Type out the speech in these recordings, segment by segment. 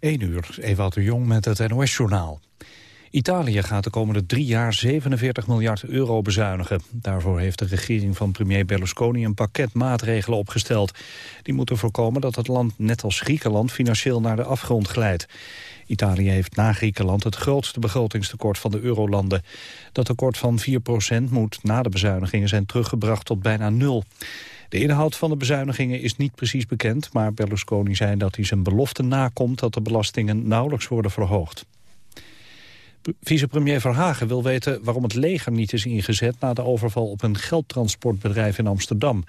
1 uur, Ewout de Jong met het NOS-journaal. Italië gaat de komende drie jaar 47 miljard euro bezuinigen. Daarvoor heeft de regering van premier Berlusconi een pakket maatregelen opgesteld. Die moeten voorkomen dat het land, net als Griekenland, financieel naar de afgrond glijdt. Italië heeft na Griekenland het grootste begrotingstekort van de eurolanden. Dat tekort van 4% moet na de bezuinigingen zijn teruggebracht tot bijna nul. De inhoud van de bezuinigingen is niet precies bekend... maar Berlusconi zei dat hij zijn belofte nakomt... dat de belastingen nauwelijks worden verhoogd. Vicepremier Verhagen wil weten waarom het leger niet is ingezet... na de overval op een geldtransportbedrijf in Amsterdam.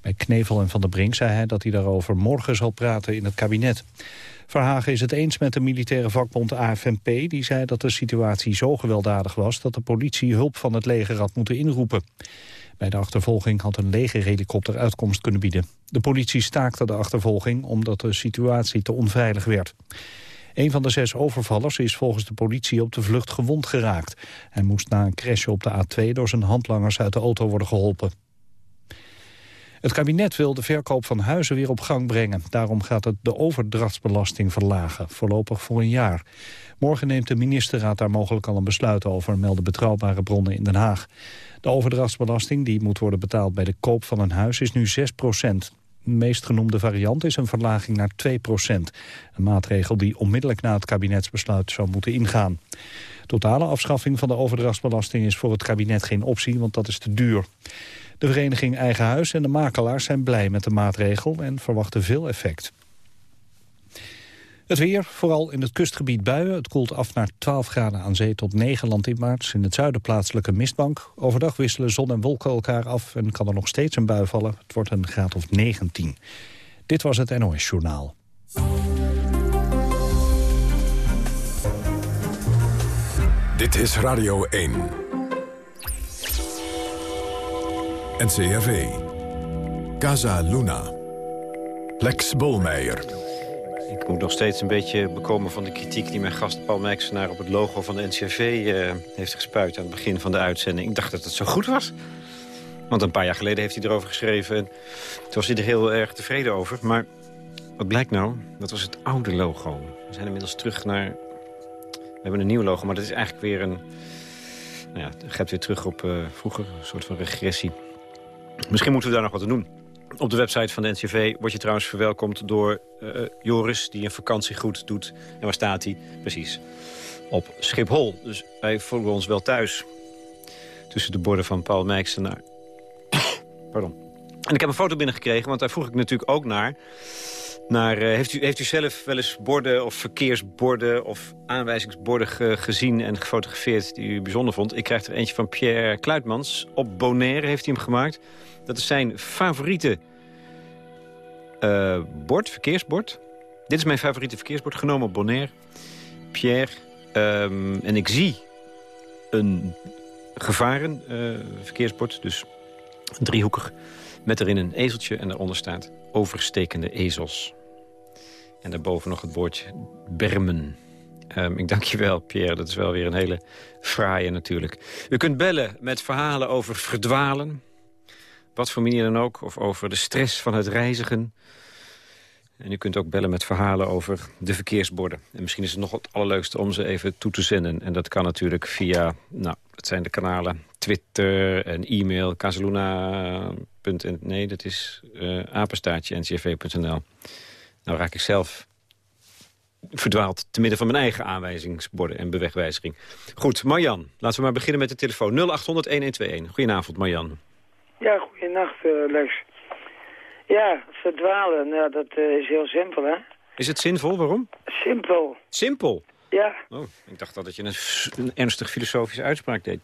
Bij Knevel en Van der Brink zei hij dat hij daarover morgen zal praten in het kabinet. Verhagen is het eens met de militaire vakbond AFNP... die zei dat de situatie zo gewelddadig was... dat de politie hulp van het leger had moeten inroepen. Bij de achtervolging had een legerhelikopter uitkomst kunnen bieden. De politie staakte de achtervolging omdat de situatie te onveilig werd. Een van de zes overvallers is volgens de politie op de vlucht gewond geraakt. Hij moest na een crash op de A2 door zijn handlangers uit de auto worden geholpen. Het kabinet wil de verkoop van huizen weer op gang brengen. Daarom gaat het de overdrachtsbelasting verlagen, voorlopig voor een jaar. Morgen neemt de ministerraad daar mogelijk al een besluit over, melden betrouwbare bronnen in Den Haag. De overdrachtsbelasting die moet worden betaald bij de koop van een huis is nu 6 procent. De meest genoemde variant is een verlaging naar 2 procent. Een maatregel die onmiddellijk na het kabinetsbesluit zou moeten ingaan. Totale afschaffing van de overdrachtsbelasting is voor het kabinet geen optie, want dat is te duur. De vereniging Eigen Huis en de makelaars zijn blij met de maatregel en verwachten veel effect. Het weer, vooral in het kustgebied buien. Het koelt af naar 12 graden aan zee tot 9 land in maart. In het zuiden plaatselijke mistbank. Overdag wisselen zon en wolken elkaar af en kan er nog steeds een bui vallen. Het wordt een graad of 19. Dit was het NOS Journaal. Dit is Radio 1. NCRV. Casa Luna. Lex Bolmeijer. Ik moet nog steeds een beetje bekomen van de kritiek... die mijn gast Paul Meixenaar op het logo van de NCRV eh, heeft gespuit... aan het begin van de uitzending. Ik dacht dat het zo goed was. Want een paar jaar geleden heeft hij erover geschreven... en toen was hij er heel erg tevreden over. Maar wat blijkt nou? Dat was het oude logo. We zijn inmiddels terug naar... We hebben een nieuw logo, maar dat is eigenlijk weer een... Nou ja, het gaat weer terug op uh, vroeger, een soort van regressie. Misschien moeten we daar nog wat aan doen. Op de website van de NCV word je trouwens verwelkomd door uh, Joris... die een vakantiegroet doet. En waar staat hij? Precies. Op Schiphol. Dus wij voelen ons wel thuis. Tussen de borden van Paul Mijksenaar. Pardon. En ik heb een foto binnengekregen, want daar vroeg ik natuurlijk ook naar. naar uh, heeft, u, heeft u zelf wel eens borden of verkeersborden of aanwijzingsborden gezien en gefotografeerd die u bijzonder vond? Ik krijg er eentje van Pierre Kluitmans. Op Bonaire heeft hij hem gemaakt. Dat is zijn favoriete uh, bord, verkeersbord. Dit is mijn favoriete verkeersbord, genomen op Bonaire. Pierre. Um, en ik zie een gevaren uh, verkeersbord, dus driehoekig... met erin een ezeltje en daaronder staat overstekende ezels. En daarboven nog het woordje bermen. Um, ik dank je wel, Pierre. Dat is wel weer een hele fraaie natuurlijk. U kunt bellen met verhalen over verdwalen wat voor manier dan ook, of over de stress van het reizigen. En u kunt ook bellen met verhalen over de verkeersborden. En misschien is het nog het allerleukste om ze even toe te zenden. En dat kan natuurlijk via, nou, het zijn de kanalen Twitter en e-mail, casaluna.nl. Nee, dat is uh, apenstaartje ncv.nl. Nou raak ik zelf verdwaald te midden van mijn eigen aanwijzingsborden en bewegwijziging. Goed, Marjan, laten we maar beginnen met de telefoon 0800-1121. Goedenavond, Marjan. Ja, goeienacht, uh, Lex. Ja, verdwalen, nou, dat uh, is heel simpel, hè? Is het zinvol? Waarom? Simpel. Simpel? Ja. Oh, ik dacht dat je een, een ernstig filosofische uitspraak deed.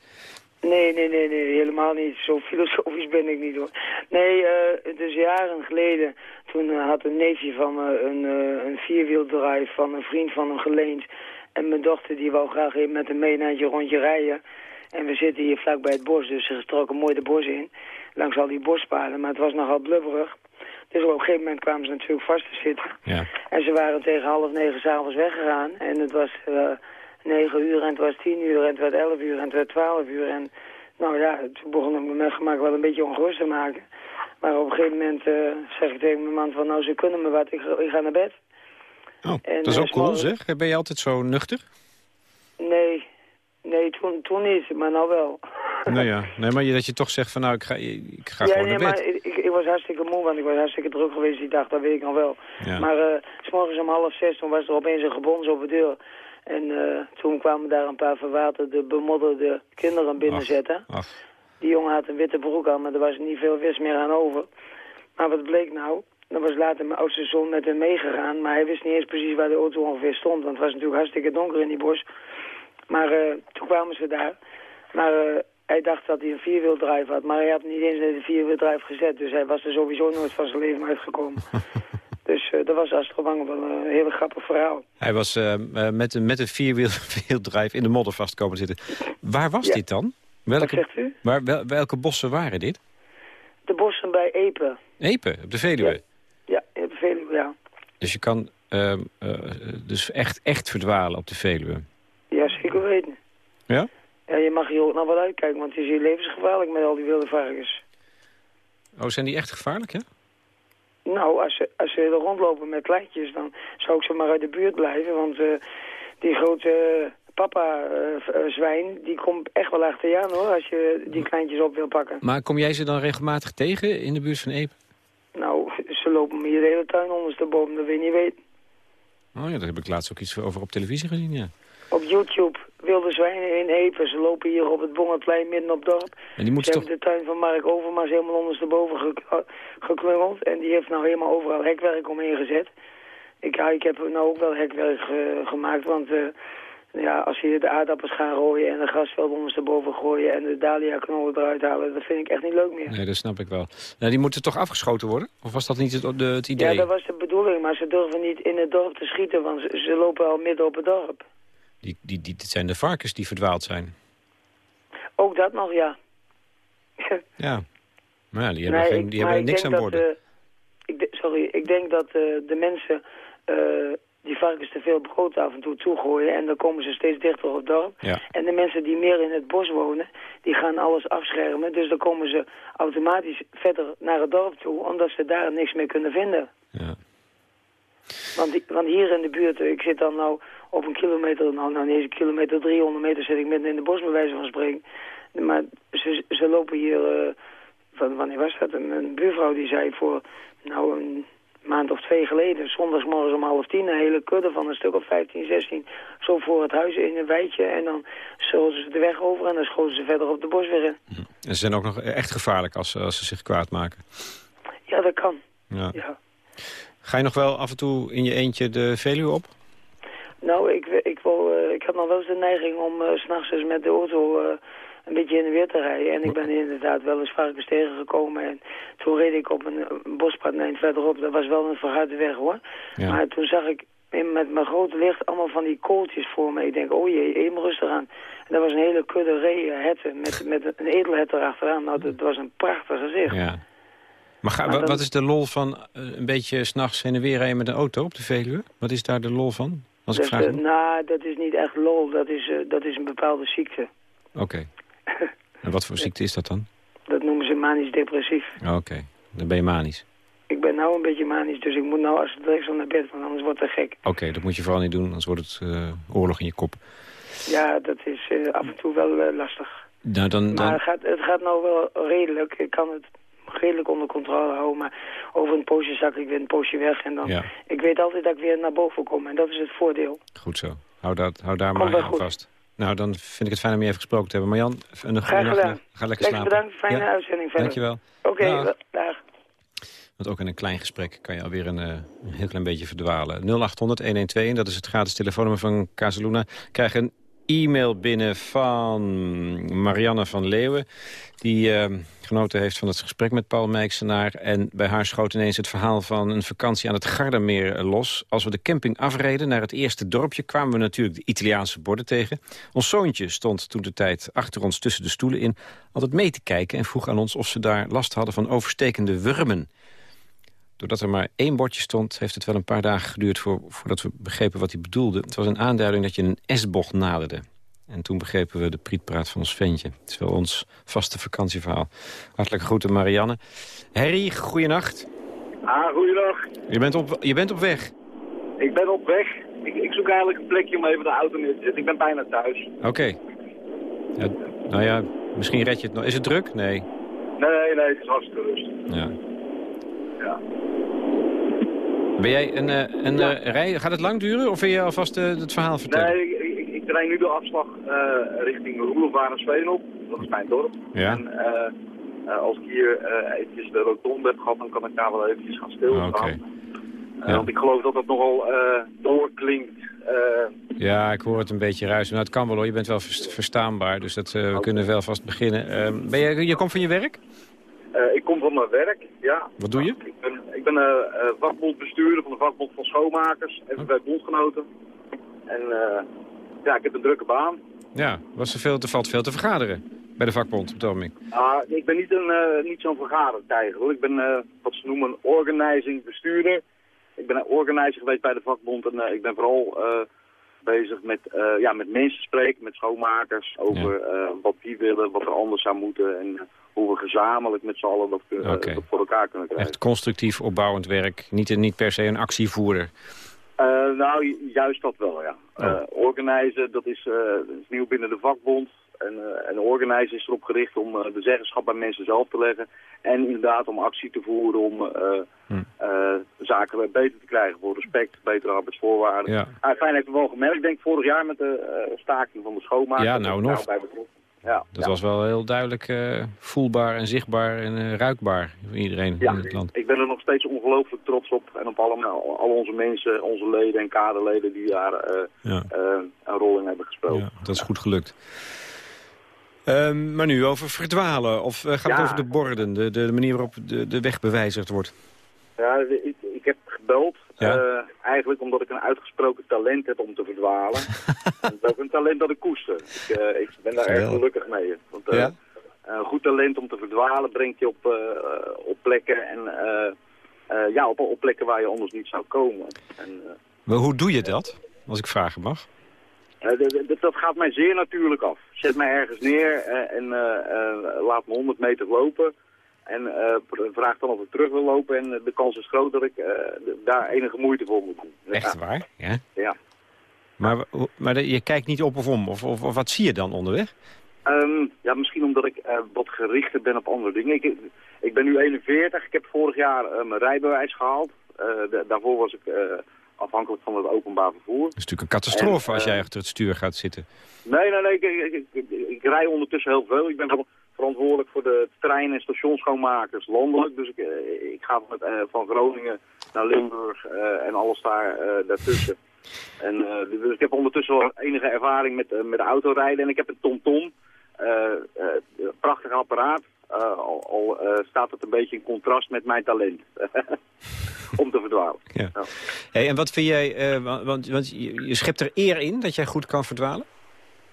Nee, nee, nee, nee, helemaal niet. Zo filosofisch ben ik niet, hoor. Nee, uh, dus jaren geleden, toen had een neefje van me een, uh, een vierwieldrive van een vriend van hem geleend. En mijn dochter die wou graag even met hem mee naar een rondje rijden. En we zitten hier vlak bij het bos, dus ze stroken mooi de bos in. Langs al die bospaden, maar het was nogal blubberig. Dus op een gegeven moment kwamen ze natuurlijk vast te zitten. Ja. En ze waren tegen half negen s'avonds weggegaan. En het was uh, negen uur en het was tien uur en het werd elf uur en het werd twaalf uur. En nou ja, het begon me met gemak wel een beetje ongerust te maken. Maar op een gegeven moment uh, zeg ik tegen mijn man van nou ze kunnen me wat, ik, ik ga naar bed. Oh, dat is ook cool zeg. Ben je altijd zo nuchter? Nee, nee toen, toen niet, maar nou wel. Nou ja, nee, maar dat je toch zegt van nou, ik ga, ik ga ja, gewoon nee, naar bed. Maar ik, ik, was hartstikke moe, want ik was hartstikke druk geweest die dag, dat weet ik nog wel. Maar uh, s morgens om half zes, toen was er opeens een gebons op de deur. En uh, toen kwamen daar een paar verwaterde, bemodderde kinderen binnenzetten. Ach, ach. Die jongen had een witte broek aan, maar er was niet veel vis meer aan over. Maar wat bleek nou? Dan was later mijn oudste zoon met hem meegegaan, maar hij wist niet eens precies waar de auto ongeveer stond. Want het was natuurlijk hartstikke donker in die bos. Maar uh, toen kwamen ze daar. Maar uh, hij dacht dat hij een vierwieldrive had, maar hij had niet eens in de vierwieldrive gezet. Dus hij was er sowieso nooit van zijn leven uitgekomen. dus uh, dat was Astrobang wel een hele grappig verhaal. Hij was met, een, met een vierwieldrive in de modder vastkomen zitten. Waar was dit dan? Welke, Wat zegt u? Waar, wel, welke bossen waren dit? De bossen bij Epe. Epe, op de Veluwe? Ja, ja op de Veluwe, ja. Dus je kan uh, uh, dus echt, echt verdwalen op de Veluwe? Ja, zeker weten. Ja? Ja, je mag hier ook nog wel uitkijken, want het is hier levensgevaarlijk met al die wilde varkens. Oh, zijn die echt gevaarlijk, hè? Nou, als ze, als ze er rondlopen met kleintjes, dan zou ik ze maar uit de buurt blijven. Want uh, die grote papa-zwijn, uh, die komt echt wel achter je aan hoor, als je die kleintjes op wil pakken. Maar kom jij ze dan regelmatig tegen in de buurt van Epe? Nou, ze lopen hier de hele tuin ondersteboven, dat wil je niet weten. Oh ja, daar heb ik laatst ook iets over op televisie gezien, ja. Op YouTube, wilde zwijnen in. Ze lopen hier op het Bongerplein midden op dorp. En die ze hebben de tuin van Mark Overmars helemaal ondersteboven ge geklungeld. En die heeft nou helemaal overal hekwerk omheen gezet. Ik, ik heb nou ook wel hekwerk uh, gemaakt, want... Uh, ja, als je de aardappels gaat rooien en de grasveld ondersteboven gooien en de dahlia-knollen eruit halen, dat vind ik echt niet leuk meer. Nee, dat snap ik wel. Nou, die moeten toch afgeschoten worden? Of was dat niet het, de, het idee? Ja, dat was de bedoeling, maar ze durven niet in het dorp te schieten, want ze, ze lopen al midden op het dorp. Die, die, die, dit zijn de varkens die verdwaald zijn. Ook dat nog, ja. ja, maar ja, die hebben, geen, die hebben niks aan boord. Uh, ik sorry, ik denk dat uh, de mensen... Uh, die varkens te veel brood af en toe toegooien. En dan komen ze steeds dichter op het dorp. Ja. En de mensen die meer in het bos wonen, die gaan alles afschermen. Dus dan komen ze automatisch verder naar het dorp toe, omdat ze daar niks meer kunnen vinden. Ja. Want, want hier in de buurt, ik zit dan nou op een kilometer, nou, nou een kilometer, 300 meter zit ik midden in de bos bij wijze van spreken. Maar ze, ze lopen hier, uh, van, wanneer was dat? Een, een buurvrouw die zei voor, nou een maand of twee geleden, zondagsmorgens om half tien, een hele kudde van een stuk of 15, 16, zo voor het huis in een weidje. En dan zullen ze de weg over en dan schoten ze verder op de bos weer in. En ze zijn ook nog echt gevaarlijk als, als ze zich kwaad maken. Ja, dat kan. Ja. ja. Ga je nog wel af en toe in je eentje de Veluwe op? Nou, ik, ik, wil, uh, ik had nog wel eens de neiging om uh, s'nachts eens met de auto... Uh, een beetje in de weer te rijden. En ik ben inderdaad wel eens varkens tegengekomen. En toen reed ik op een, een bospad eind verderop. Dat was wel een verharde weg hoor. Maar toen zag ik met mijn grote licht allemaal van die kooltjes voor me. Ik denk, oh jee, even rustig aan. En dat was een hele kudde ree herten met, met een edelhet erachteraan. Nou, dat was een prachtig gezicht. Ja. Maar, ga, wat is de lol van uh, een beetje s'nachts heen en weer rijden met een auto op de Veluwe? Wat is daar de lol van? Als ik vraag nou, dat is niet echt lol. Dat is, uh, dat is een bepaalde ziekte. Oké. En wat voor ziekte is dat dan? Dat noemen ze manisch depressief. Oké, dan ben je manisch. Ik ben nou een beetje manisch, dus ik moet nou als het direct naar bed, want anders wordt het gek. Oké, dat moet je vooral niet doen, anders wordt het uh, oorlog in je kop. Ja, dat is af en toe wel lastig. Nou, dan, dan... Maar het gaat, het gaat nou wel redelijk. Ik kan het redelijk onder controle houden, maar over een poosje zak ik weer een poosje weg. En dan, ja. ik weet altijd dat ik weer naar boven kom en dat is het voordeel. Goed zo. Hou, dat, hou daar Komt maar aan vast. Nou, dan vind ik het fijn om je even gesproken te hebben. Marjan, een goede nacht. Ga lekker slapen. bedankt. Fijne ja? uitzending verder. Dankjewel. Oké, okay, dag. Want ook in een klein gesprek kan je alweer een, uh, een heel klein beetje verdwalen. 0800-112, dat is het gratis telefoonnummer van Casaluna. Krijg een e-mail binnen van Marianne van Leeuwen. Die uh, genoten heeft van het gesprek met Paul Meiksenaar. En bij haar schoot ineens het verhaal van een vakantie aan het Gardameer los. Als we de camping afreden naar het eerste dorpje... kwamen we natuurlijk de Italiaanse borden tegen. Ons zoontje stond toen de tijd achter ons tussen de stoelen in... altijd mee te kijken en vroeg aan ons of ze daar last hadden van overstekende wurmen. Doordat er maar één bordje stond, heeft het wel een paar dagen geduurd... Voor, voordat we begrepen wat hij bedoelde. Het was een aanduiding dat je een S-bocht naderde. En toen begrepen we de prietpraat van ons ventje. Het is wel ons vaste vakantieverhaal. Hartelijk groeten, Marianne. Harry, goeienacht. Ah, goeiedag. Je bent op, je bent op weg. Ik ben op weg. Ik, ik, zoek eigenlijk een plekje om even de auto neer te zetten. Ik ben bijna thuis. Oké. Ja, nou ja, misschien red je het nog. Is het druk? Nee. Nee, nee, het is hartstikke rustig. Ja. Ja. Ben jij een, uh, een ja. uh, rij, gaat het lang duren of wil je alvast uh, het verhaal vertellen? Nee, ik, ik, ik rijd nu de afslag richting Roelofaar en Sveenop. Dat is mijn dorp. Ja. En als ik hier eventjes de rotonde heb gehad, dan kan ik daar wel eventjes gaan stilstaan. Okay. Ja. Want ik geloof dat dat nogal doorklinkt. ja, ik hoor het een beetje ruisen. Nou, het kan wel hoor, je bent wel verstaanbaar, dus dat, we okay. kunnen wel vast beginnen. Ehm, ben je, je komt van je werk? Uh, ik kom van mijn werk, ja. Wat doe je? Ik ben, ik ben uh, uh, vakbondbestuurder van de vakbond van schoonmakers, even bij bondgenoten. En ja, ik heb een drukke baan. Ja, was er veel te, valt veel te vergaderen bij de vakbond op het? Ah, ik ben niet, een, niet zo'n vergadertijger. Ik ben wat ze noemen een organizing bestuurder. Ik ben een organizer geweest bij de vakbond en ik ben vooral bezig met, ja, met mensen spreken, met schoonmakers, over ja. wat die willen, wat er anders zou moeten en hoe we gezamenlijk met z'n allen dat, uh, okay. dat voor elkaar kunnen krijgen. Echt constructief opbouwend werk, niet, niet per se een actievoerder. Uh, nou, juist dat wel, ja. Oh. Uh, organizen, dat is, dat is, nieuw binnen de vakbond. En, en organizen is erop gericht om de zeggenschap bij mensen zelf te leggen. En inderdaad om actie te voeren om hm. zaken beter te krijgen voor respect, betere arbeidsvoorwaarden. Ja. fijn heeft het wel gemerkt, ik denk vorig jaar met de staking van de schoonmaker. Ja, nou nog. Ja, dat ja. was wel heel duidelijk uh, voelbaar en zichtbaar en uh, ruikbaar voor iedereen ja, in het land. ik ben er nog steeds ongelooflijk trots op. En op alle, al onze mensen, onze leden en kaderleden die daar uh, ja. een rol in hebben gespeeld. Dat is goed gelukt. Um, maar nu over verdwalen. Of gaat het over de borden, de, de manier waarop de, de weg bewijzigd wordt? Ja, ik, gebeld. Ja? Uh, eigenlijk omdat ik een uitgesproken talent heb om te verdwalen. en dat is ook een talent dat ik koester. Ik, uh, ik ben daar erg gelukkig mee. Want uh, ja? een goed talent om te verdwalen brengt je op, op plekken en ja, op, op plekken waar je anders niet zou komen. En, maar hoe doe je dat, als ik vragen mag? dat gaat mij zeer natuurlijk af. Zet mij ergens neer en laat me 100 meter lopen. En uh, vraag dan of ik terug wil lopen. En de kans is groot dat ik uh, daar enige moeite voor moet doen. Echt waar? Ja. ja. Maar, maar je kijkt niet op of om? Of, of, of wat zie je dan onderweg? Um, ja, misschien omdat ik uh, wat gerichter ben op andere dingen. Ik, ik ben nu 41. Ik heb vorig jaar mijn rijbewijs gehaald. De, daarvoor was ik afhankelijk van het openbaar vervoer. Dat is natuurlijk een catastrofe en, als jij achter het stuur gaat zitten. Nee, nee, nee. Ik, ik, ik, ik rij ondertussen heel veel. Ik ben verantwoordelijk voor de trein- en stationsschoonmakers landelijk. Dus ik, ik ga met, uh, van Groningen naar Limburg uh, en alles daar daartussen. En, dus ik heb ondertussen wel enige ervaring met, met autorijden. En ik heb een TomTom, een prachtig apparaat. al, al staat het een beetje in contrast met mijn talent. Om te verdwalen. Ja. Ja. Hey, en wat vind jij, want, want je, je schept er eer in dat jij goed kan verdwalen?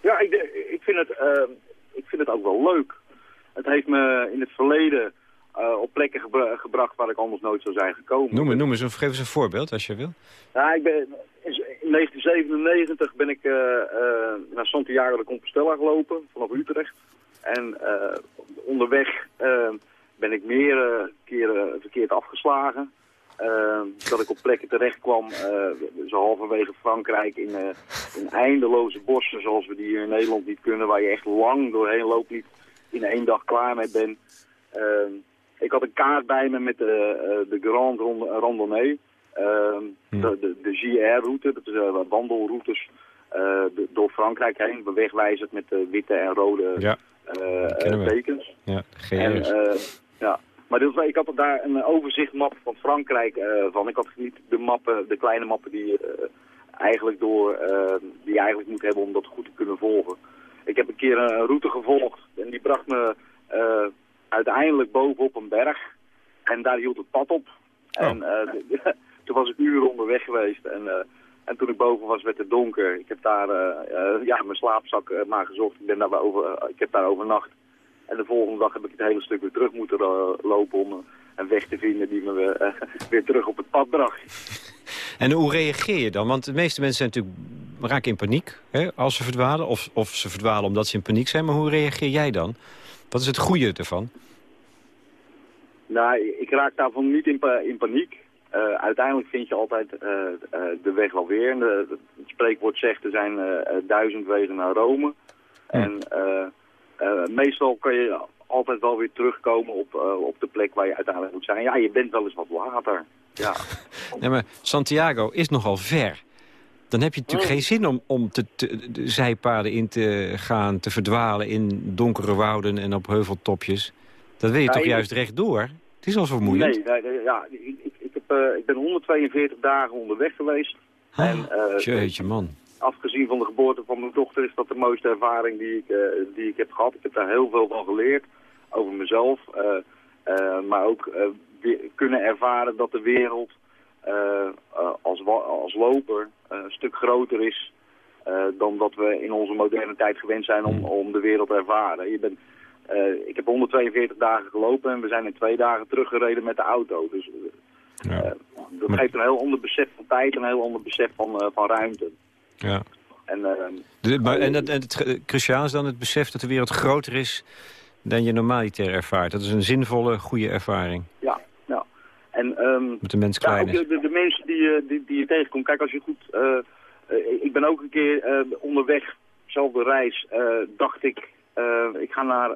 Ja, ik, ik, vind het, ik vind het ook wel leuk. Het heeft me in het verleden uh, op plekken gebra gebracht waar ik anders nooit zou zijn gekomen. Noem, noem eens, of geef eens een voorbeeld als je wil. Ja, ik ben, in 1997 ben ik uh, uh, naar Santiago de Compostela gelopen, vanaf Utrecht. En onderweg ben ik meerdere keren verkeerd afgeslagen. dat ik op plekken terecht kwam, zo halverwege Frankrijk, in, in eindeloze bossen zoals we die hier in Nederland niet kunnen, waar je echt lang doorheen loopt, niet in één dag klaar mee ben. Uh, ik had een kaart bij me met de, uh, de Grand Randonnée. Uh, hmm. De, de, de JR-route, dat is uh, wandelroutes de, door Frankrijk heen. Bewegwijzerd met witte en rode ja, tekens. Ja, en, ja. Maar ik had daar een overzichtmap van Frankrijk van. Ik had niet de mappen, de kleine mappen die, eigenlijk door, die je eigenlijk moet hebben om dat goed te kunnen volgen. Ik heb een keer een route gevolgd en die bracht me uh, uiteindelijk bovenop een berg. En daar hield het pad op. Oh. En uh, toen was ik uren onderweg geweest. En, uh, en toen ik boven was werd het donker. Ik heb daar ja, mijn slaapzak maar gezocht. Ik, ben daar over, ik heb daar overnacht. En de volgende dag heb ik het hele stuk weer terug moeten lopen om een weg te vinden die me weer, weer terug op het pad bracht. En hoe reageer je dan? Want de meeste mensen zijn natuurlijk raken in paniek hè, als ze verdwalen. Of, of ze verdwalen omdat ze in paniek zijn. Maar hoe reageer jij dan? Wat is het goede ervan? Nou, ik raak daarvan niet in, pa in paniek. eh, uiteindelijk vind je altijd uh, de weg wel weer. De, het spreekwoord zegt er zijn duizend wegen naar Rome. En meestal kan je altijd wel weer terugkomen op, op de plek waar je uiteindelijk moet zijn. Ja, je bent wel eens wat later. Ja. nee, maar Santiago is nogal ver. Dan heb je natuurlijk mm. geen zin om, om te, de zijpaden in te gaan, te verdwalen in donkere wouden en op heuveltopjes. Dat wil je toch juist rechtdoor? Het is al vermoeiend. Nee, nee, ja, ik, ik, heb, uh, ik ben 142 dagen onderweg geweest. Ah, en, uh, jeetje man. Afgezien van de geboorte van mijn dochter is dat de mooiste ervaring die ik, uh, die ik heb gehad. Ik heb daar heel veel van geleerd over mezelf. maar ook kunnen ervaren dat de wereld als, als loper een stuk groter is... dan dat we in onze moderne tijd gewend zijn om, om de wereld te ervaren. Je bent ik heb 142 dagen gelopen en we zijn in twee dagen teruggereden met de auto. Dus uh, ja. dat geeft een heel ander besef van tijd en een heel ander besef van, uh, van ruimte. Ja. En, de, maar, en, het, en het cruciaal is dan het besef dat de wereld groter is dan je normaliter ervaart. Dat is een zinvolle, goede ervaring. Ja, ja. En, um, Met de mens klein ja, de, de, mensen die, die, die je tegenkomt. Kijk, als je goed... ik ben ook een keer onderweg, dezelfde reis, dacht ik ik ga naar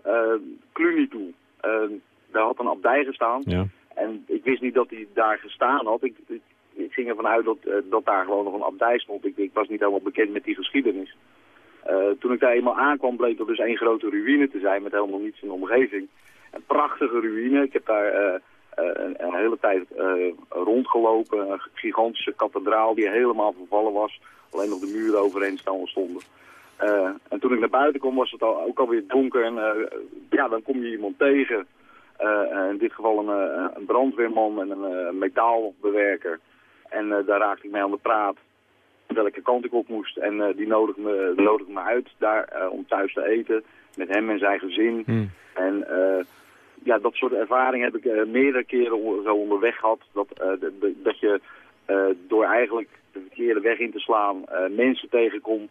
Cluny toe. Uh, daar had een abdij gestaan. Ja. En ik wist niet dat hij daar gestaan had. Ik, ik, ging ervan uit dat, dat daar gewoon nog een abdij stond. Ik, ik was niet helemaal bekend met die geschiedenis. Toen ik daar eenmaal aankwam bleek er dus één grote ruïne te zijn met helemaal niets in de omgeving. Een prachtige ruïne. Ik heb daar een, een, hele tijd rondgelopen. Een gigantische kathedraal die helemaal vervallen was. Alleen nog de muren overheen stonden. En toen ik naar buiten kwam was het al, ook alweer donker. En ja, dan kom je iemand tegen. In dit geval een, een brandweerman en een metaalbewerker. En daar raakte ik mee aan de praat. Welke kant ik op moest. En die nodigde me, nodigde me uit daar om thuis te eten. Met hem en zijn gezin. Hmm. En ja, dat soort ervaring heb ik meerdere keren zo onderweg gehad. Dat, dat je door eigenlijk de verkeerde weg in te slaan mensen tegenkomt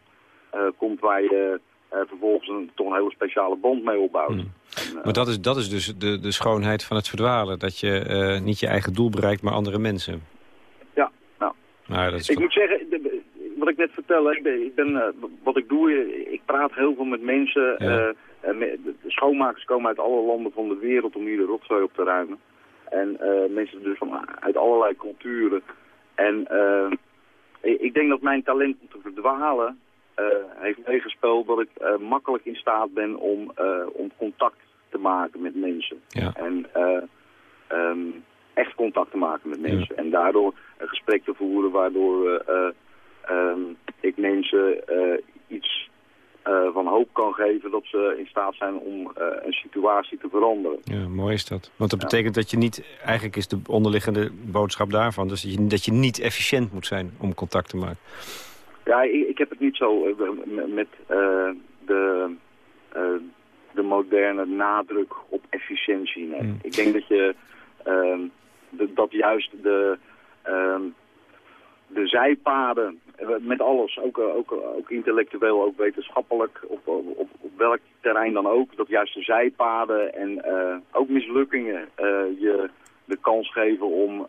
eh, komt waar je uh, vervolgens een, toch een hele speciale band mee opbouwt. Hmm. En, maar dat is, dat is dus de, de schoonheid van het verdwalen. Dat je uh, niet je eigen doel bereikt, maar andere mensen. Ja, nou. nou dat is ik moet zeggen, de, wat ik net vertelde, ik ben, ik ben wat ik doe, ik praat heel veel met mensen. Ja. de schoonmakers komen uit alle landen van de wereld om hier de rotzooi op te ruimen. En mensen dus van, uit allerlei culturen. En ik denk dat mijn talent om te verdwalen eh, heeft meegespeeld dat ik eh, makkelijk in staat ben om, eh, om contact te maken met mensen. Ja. En um, echt contact te maken met mensen. En daardoor een gesprek te voeren waardoor um, ik mensen iets uh, van hoop kan geven dat ze in staat zijn om uh, een situatie te veranderen. Ja, mooi is dat. Want dat betekent dat je niet, eigenlijk is de onderliggende boodschap daarvan, dus dat je, dat je niet efficiënt moet zijn om contact te maken. Ja, ik, ik, heb het niet zo met de, de moderne nadruk op efficiëntie. Nee. Mm. Ik denk dat je ehm, dat juist de, ehm, de zijpaden met alles, ook, ook, ook intellectueel, ook wetenschappelijk, op, op, op welk terrein dan ook, dat juist de zijpaden en ook mislukkingen je de kans geven om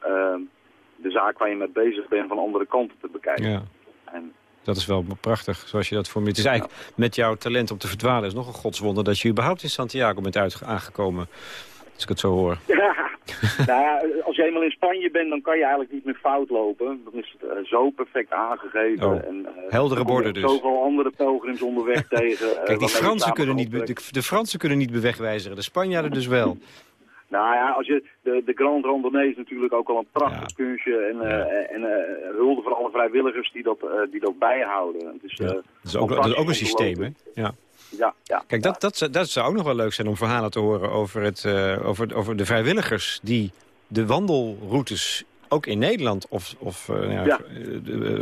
de zaak waar je mee bezig bent van andere kanten te bekijken. Ja. En dat is wel prachtig, zoals je dat formuleert. Het is eigenlijk met jouw talent om te verdwalen... is nog een godswonder dat je überhaupt in Santiago bent aangekomen. Als ik het zo hoor. Ja, nou ja, als je eenmaal in Spanje bent, dan kan je eigenlijk niet meer fout lopen. Dan is het uh, zo perfect aangegeven. Oh, en, uh, heldere borden dus. zoveel andere pelgrims onderweg tegen. Uh, Kijk, die Fransen kunnen niet, de, de Fransen kunnen niet bewegwijzeren. De Spanjaarden dus wel. Nou ja, als je, de, de Grand Randonnée is natuurlijk ook al een prachtig kunstje. En, ja. en hulde voor alle vrijwilligers die dat, die dat bijhouden. Het is, ja. dat, is ook, dat is ook een systeem, hè? Ja. Ja, ja, Kijk, dat, dat, dat zou ook nog wel leuk zijn om verhalen te horen over, het, over, over de vrijwilligers... die de wandelroutes, ook in Nederland, of... of ja,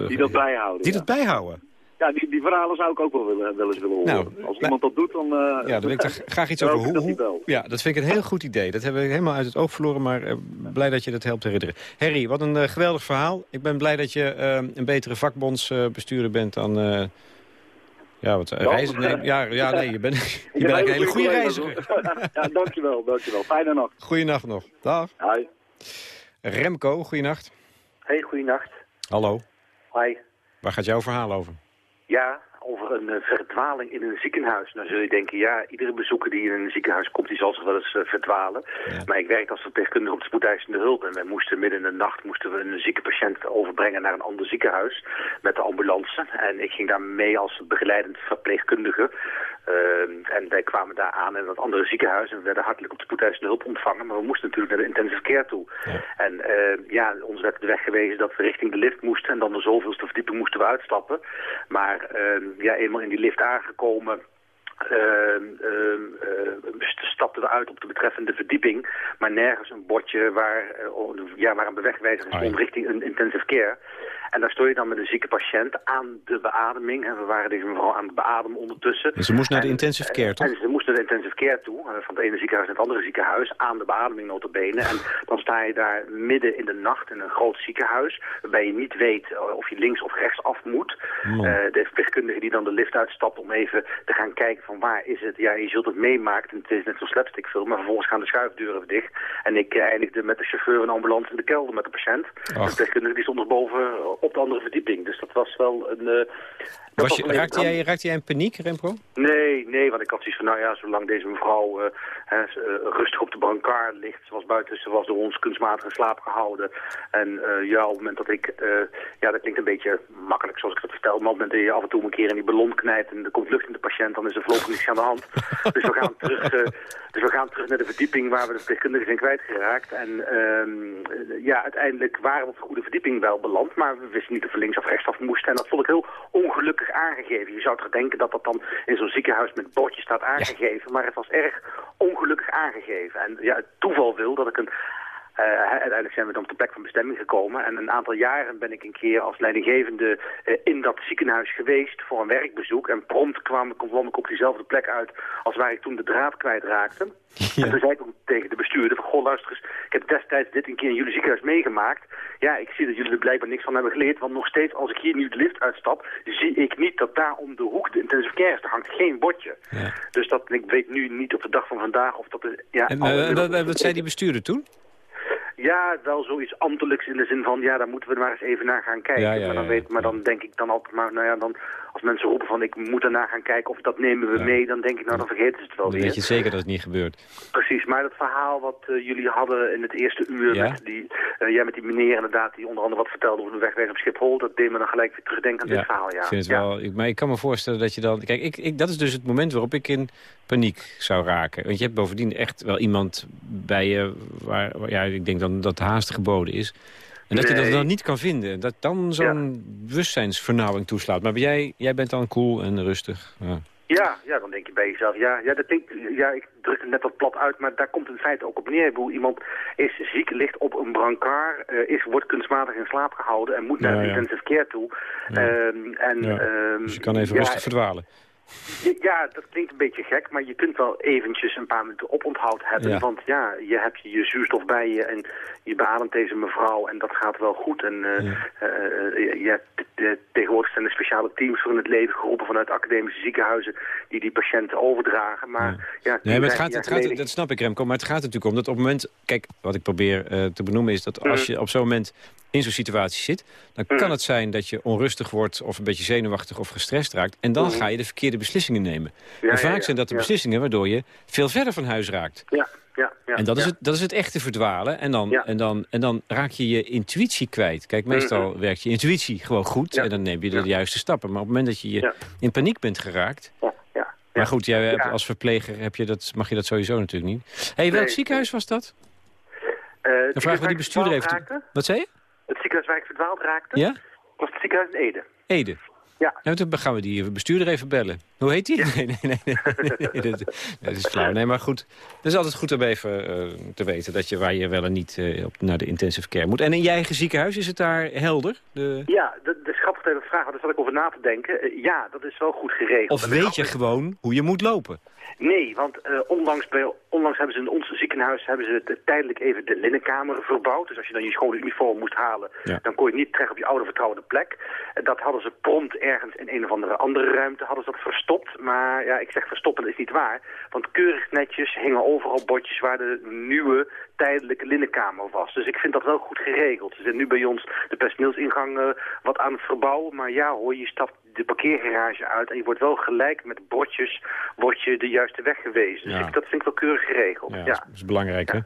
die dat bijhouden. Die dat bijhouden. Ja, die, die verhalen zou ik ook wel, willen, wel eens willen horen. Nou, Als iemand dat doet, dan... Uh, ja, wil ik daar graag iets over hoe, Ja, dat vind ik een heel goed idee. Dat hebben we helemaal uit het oog verloren, maar uh, blij dat je dat helpt herinneren. Harry, wat een geweldig verhaal. Ik ben blij dat je een betere vakbondsbestuurder bent dan... ja, wat reizen. Nee, ja, ja, nee, je bent, je bent eigenlijk een hele goede reiziger. ja, dankjewel, dankjewel. Fijne nacht. Goeienacht nog. Dag. Hoi. Remco, goeienacht. Hey, goeienacht. Hallo. Hi. Waar gaat jouw verhaal over? Ja, over een uh, verdwaling in een ziekenhuis. Dan zul je denken, ja, iedere bezoeker die in een ziekenhuis komt, die zal zich wel eens uh, verdwalen. Ja. Maar ik werkte als verpleegkundige op de spoedeisende hulp. En wij moesten midden in de nacht moesten we een zieke patiënt overbrengen naar een ander ziekenhuis met de ambulance. En ik ging daar mee als begeleidend verpleegkundige. Uh, en wij kwamen daar aan in dat andere ziekenhuis en we werden hartelijk op de spoedeisende hulp ontvangen. Maar we moesten natuurlijk naar de intensive care toe. Ja. En ja, ons werd de weg gewezen dat we richting de lift moesten en dan de zoveelste verdieping moesten we uitstappen. Maar ehm, ja, eenmaal in die lift aangekomen... Uh, uh, uh, stapten we uit op de betreffende verdieping, maar nergens een bordje waar, ja, waar een wegwijzer stond richting een intensive care. En daar stond je dan met een zieke patiënt aan de beademing. En we waren deze mevrouw aan het beademen ondertussen. En ze moest naar de intensive care, toch? En ze moest naar de intensive care toe, van het ene ziekenhuis naar het andere ziekenhuis, aan de beademing notabene. En dan sta je daar midden in de nacht in een groot ziekenhuis, waarbij je niet weet of je links of rechts af moet. Uh, de verpleegkundige die dan de lift uitstapt om even te gaan kijken van waar is het. Ja, je zult het meemaakt, en het is net zo'n slapstickfilm, maar vervolgens gaan de schuifdeuren dicht. En ik eindigde met de chauffeur en ambulance in de kelder met de patiënt. De verpleegkundige die stond nog boven op de andere verdieping. Dus dat was wel een... Uh, was je, raakte, jij, raakte jij in paniek, Rempro? Nee, nee, want ik had zoiets van, nou ja, zolang deze mevrouw uh, hè, rustig op de brancard ligt. Ze was buiten, ze was door ons kunstmatig in slaap gehouden. En uh, ja, op het moment dat ik, ja, dat klinkt een beetje makkelijk zoals ik dat vertel. Maar op het moment dat je af en toe een keer in die ballon knijpt en er komt lucht in de patiënt, dan is er voorlopig niets aan de hand. dus, we gaan terug, dus we gaan terug naar de verdieping waar we de verpleegkundigen zijn kwijtgeraakt. En ehm, ja, uiteindelijk waren we op de goede verdieping wel beland, maar we wisten niet of we links of rechts af moesten. En dat vond ik heel ongelukkig aangegeven. Je zou toch denken dat dat dan in zo'n ziekenhuis met bordjes staat aangegeven. Maar het was erg ongelukkig aangegeven. En ja, het toeval wil dat ik een uh, uiteindelijk zijn we dan op de plek van bestemming gekomen. En een aantal jaren ben ik een keer als leidinggevende uh, in dat ziekenhuis geweest voor een werkbezoek. En prompt kwam, kwam ik op diezelfde plek uit als waar ik toen de draad kwijtraakte. Ja. En toen zei ik ook tegen de bestuurder van, goh luister eens, ik heb destijds dit een keer in jullie ziekenhuis meegemaakt. Ja, ik zie dat jullie er blijkbaar niks van hebben geleerd, want nog steeds als ik hier nu de lift uitstap, zie ik niet dat daar om de hoek de intensive care is. Er hangt geen bordje. Ja. Dus dat, ik weet nu niet op de dag van vandaag of dat... Ja, en, wat zei die bestuurder toen? Ja, wel zoiets ambtelijks in de zin van, ja, daar moeten we maar eens even naar gaan kijken. Ja, ja, maar, dan weet, maar dan denk ik dan altijd maar, nou ja, dan, als mensen roepen van ik moet ernaar gaan kijken of dat nemen we mee, dan denk ik, nou dan vergeten ze het wel weer. weet je zeker dat het niet gebeurt. Precies, maar dat verhaal wat uh, jullie hadden in het eerste uur, met die, uh, jij met die meneer inderdaad, die onder andere wat vertelde over de wegwijzer op Schiphol, dat deed me dan gelijk weer terugdenken aan dit verhaal, ja. Ik vind het wel, ik, maar ik kan me voorstellen dat je dan, kijk, ik, ik, dat is dus het moment waarop ik in paniek zou raken. Want je hebt bovendien echt wel iemand bij je, waar, waar ja, ik denk dan dat de haast geboden is. En dat nee. je dat dan niet kan vinden. Dat dan zo'n ja. bewustzijnsvernauwing toeslaat. Maar jij, jij bent dan cool en rustig. Ja. Ja, ja, dan denk je bij jezelf, ja, ja, dat denk, ja ik druk het net wat plat uit, maar daar komt in feite ook op neer. Hoe iemand is ziek, ligt op een brancard, uh, is, wordt kunstmatig in slaap gehouden en moet naar de intensive care toe. Um, en, um, dus je kan even rustig verdwalen. Ja, dat klinkt een beetje gek, maar je kunt wel eventjes een paar minuten oponthoud hebben. Ja. Want ja, je hebt je zuurstof bij je en je beademt deze mevrouw en dat gaat wel goed. En uh, ja. uh, je hebt, tegenwoordig zijn er speciale teams voor in het leven geroepen vanuit academische ziekenhuizen die die patiënten overdragen. Maar, ja. ja nee, maar het gaat, het gaat, dat snap ik Remco, maar het gaat natuurlijk om dat op het moment... Kijk, wat ik probeer te benoemen is dat als je op zo'n moment in zo'n situatie zit... dan mm. kan het zijn dat je onrustig wordt of een beetje zenuwachtig of gestrest raakt. En dan mm. ga je de verkeerde beslissingen nemen. Ja, en vaak ja, zijn dat de beslissingen waardoor je veel verder van huis raakt. Ja, ja, ja, en dat is, het, dat is het echte verdwalen. En dan, en, dan, en dan raak je je intuïtie kwijt. Kijk, meestal mm -hmm. werkt je intuïtie gewoon goed. En dan neem je de juiste stappen. Maar op het moment dat je, je in paniek bent geraakt... Maar goed, jij hebt, als verpleger heb je dat, mag je dat sowieso natuurlijk niet. hey, welk nee, ziekenhuis was dat? Uh, dan vragen we die bestuurder even... Te... Wat zei je? Het ziekenhuis waar ik verdwaald raakte? Ja? was het ziekenhuis in Ede. Ede? Ja. Dan gaan we die bestuurder even bellen. Hoe heet die? Ja. Nee, nee, nee. nee, nee dat, dat, is flauw. Nee, maar goed. Het is altijd goed om even uh, te weten dat je, waar je wel en niet uh, op, naar de intensive care moet. En in je eigen ziekenhuis, is het daar helder? De... Ja, dat is grappig dat je dat vraagt, want daar zat ik over na te denken. Uh, ja, dat is wel goed geregeld. Of weet je gewoon hoe je moet lopen? Nee, want uh, onlangs, bij, onlangs hebben ze in ons ziekenhuis hebben ze tijdelijk even de linnenkamer verbouwd. Dus als je dan je schooluniform moest halen, dan kon je niet terecht op je oude vertrouwde plek. Uh, dat hadden ze prompt ergens in een of andere andere ruimte hadden ze dat verstopt. Maar ja, ik zeg verstoppen, dat is niet waar. Want keurig netjes hingen overal bordjes waar de nieuwe tijdelijke linnenkamer was. Dus ik vind dat wel goed geregeld. Ze zijn nu bij ons de personeelsingang uh, wat aan het verbouwen. Maar ja hoor, je stapt de parkeergarage uit en je wordt wel gelijk met bordjes wordt je de juiste weg gewezen. Dus ik, dat vind ik wel keurig geregeld. Ja, Dat is belangrijk, hè?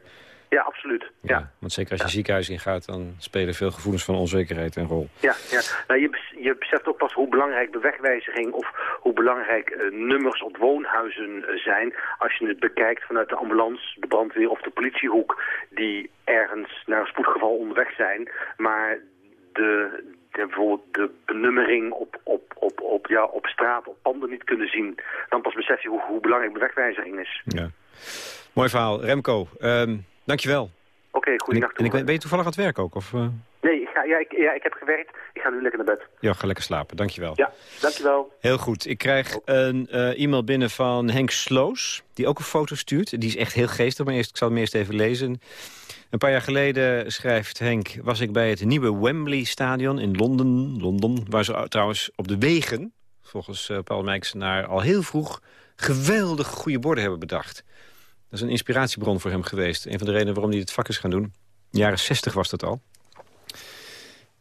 Ja, absoluut. Ja. Want zeker als je ziekenhuis ingaat, dan spelen veel gevoelens van onzekerheid een rol. Ja, ja. Nou, je, je beseft ook pas hoe belangrijk de wegwijziging of hoe belangrijk uh, nummers op woonhuizen uh, zijn... als je het bekijkt vanuit de ambulance, de brandweer of de politiehoek... die ergens naar een spoedgeval onderweg zijn. Maar de, bijvoorbeeld de benummering op, op, op, op, ja, op straat, op panden niet kunnen zien... dan pas besef je hoe, hoe belangrijk de wegwijziging is. Ja. Mooi verhaal. Remco, um, dankjewel. Oké, okay, goedenacht. En, ik, ben je toevallig aan het werk ook? Of, uh... Nee, ga, ja, ik, ja, ik heb gewerkt. Ik ga nu lekker naar bed. Ja, ga lekker slapen. Dankjewel. Ja, dankjewel. Heel goed. Ik krijg een uh, e-mail binnen van Henk Sloos, die ook een foto stuurt. Die is echt heel geestig, maar eerst, ik zal hem eerst even lezen. Een paar jaar geleden, schrijft Henk, was ik bij het nieuwe Wembley Stadion in Londen. Londen waar ze trouwens op de wegen, volgens uh, Paul Mijksenaar, al heel vroeg geweldig goede borden hebben bedacht. Dat is een inspiratiebron voor hem geweest. Een van de redenen waarom hij het vak is gaan doen. In de jaren 60 was dat al.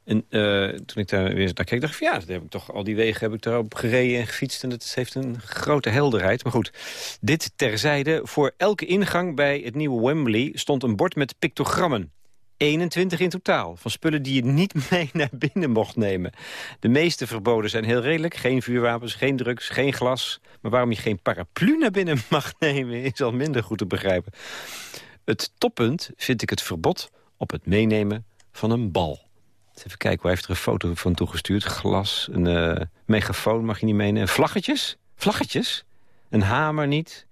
En uh, toen ik daar weer naar keek, dacht ik van ja, dat heb ik toch, al die wegen heb ik daarop gereden en gefietst. En het heeft een grote helderheid. Maar goed, dit terzijde. Voor elke ingang bij het nieuwe Wembley stond een bord met pictogrammen. 21 in totaal, van spullen die je niet mee naar binnen mocht nemen. De meeste verboden zijn heel redelijk. Geen vuurwapens, geen drugs, geen glas. Maar waarom je geen paraplu naar binnen mag nemen... is al minder goed te begrijpen. Het toppunt vind ik het verbod op het meenemen van een bal. Even kijken, hij heeft er een foto van toegestuurd. Glas, een uh, megafoon mag je niet meenemen. Vlaggetjes? Vlaggetjes? Een hamer niet?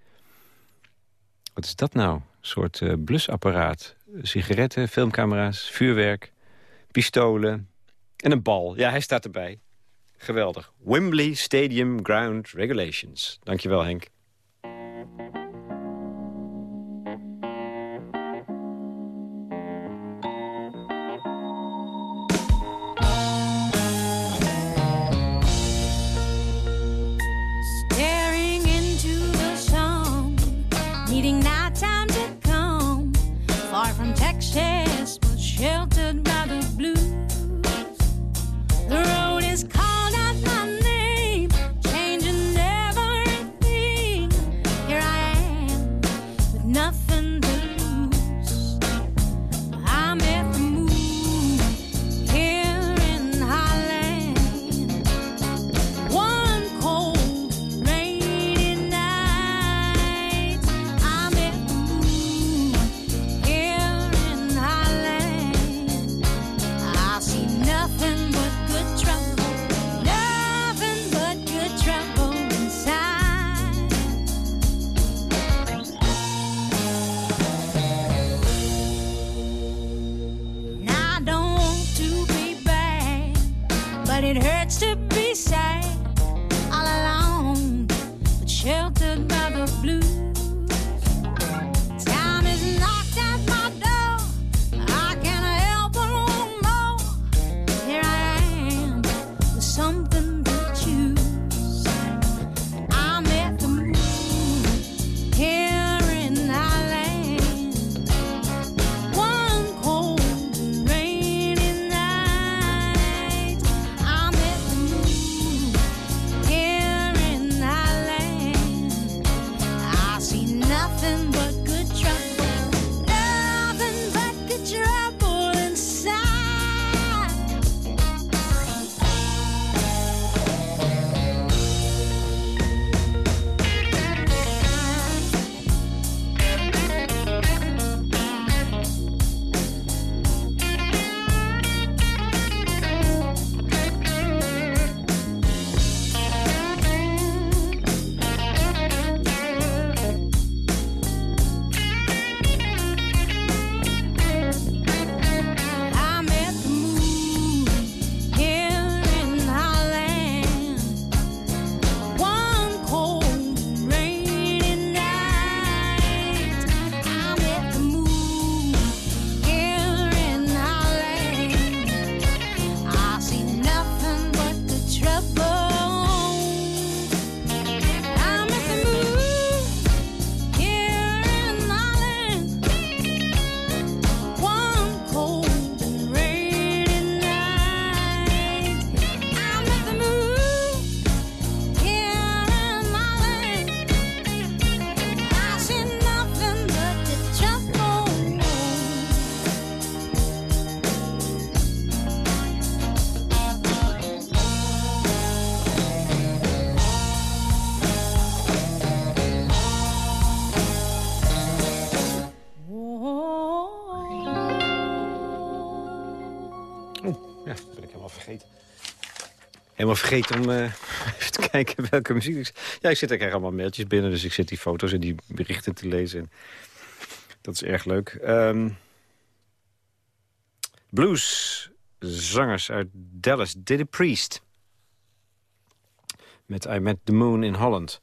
Wat is dat nou? Een soort uh, blusapparaat. Sigaretten, filmcamera's, vuurwerk, pistolen en een bal. Ja, hij staat erbij. Geweldig. Wembley Stadium Ground Regulations. Dankjewel, Henk. it hurts to Helemaal vergeten om uh, even te kijken welke muziek ik... Ja, ik zit er krijg allemaal mailtjes binnen, dus ik zit die foto's en die berichten te lezen. Dat is erg leuk. Um, blueszangers uit Dallas, Diddy Priest. Met I Met the Moon in Holland.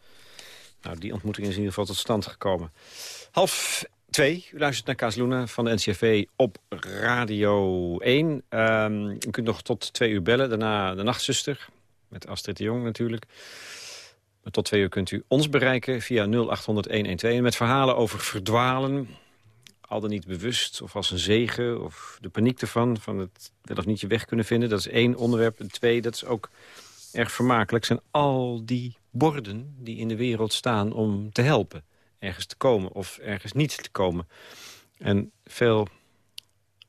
Nou, die ontmoeting is in ieder geval tot stand gekomen. Half twee, u luistert naar Kaas Luna van de NCRV op Radio 1. Um, u kunt nog tot twee uur bellen, daarna de nachtzuster. Met Astrid de Jong natuurlijk. Maar tot twee uur kunt u ons bereiken via 0800-112. Met verhalen over verdwalen. Al dan niet bewust of als een zegen. Of de paniek ervan. Van het wel of niet je weg kunnen vinden. Dat is één onderwerp. En twee, dat is ook erg vermakelijk. zijn al die borden die in de wereld staan om te helpen. Ergens te komen of ergens niet te komen. En veel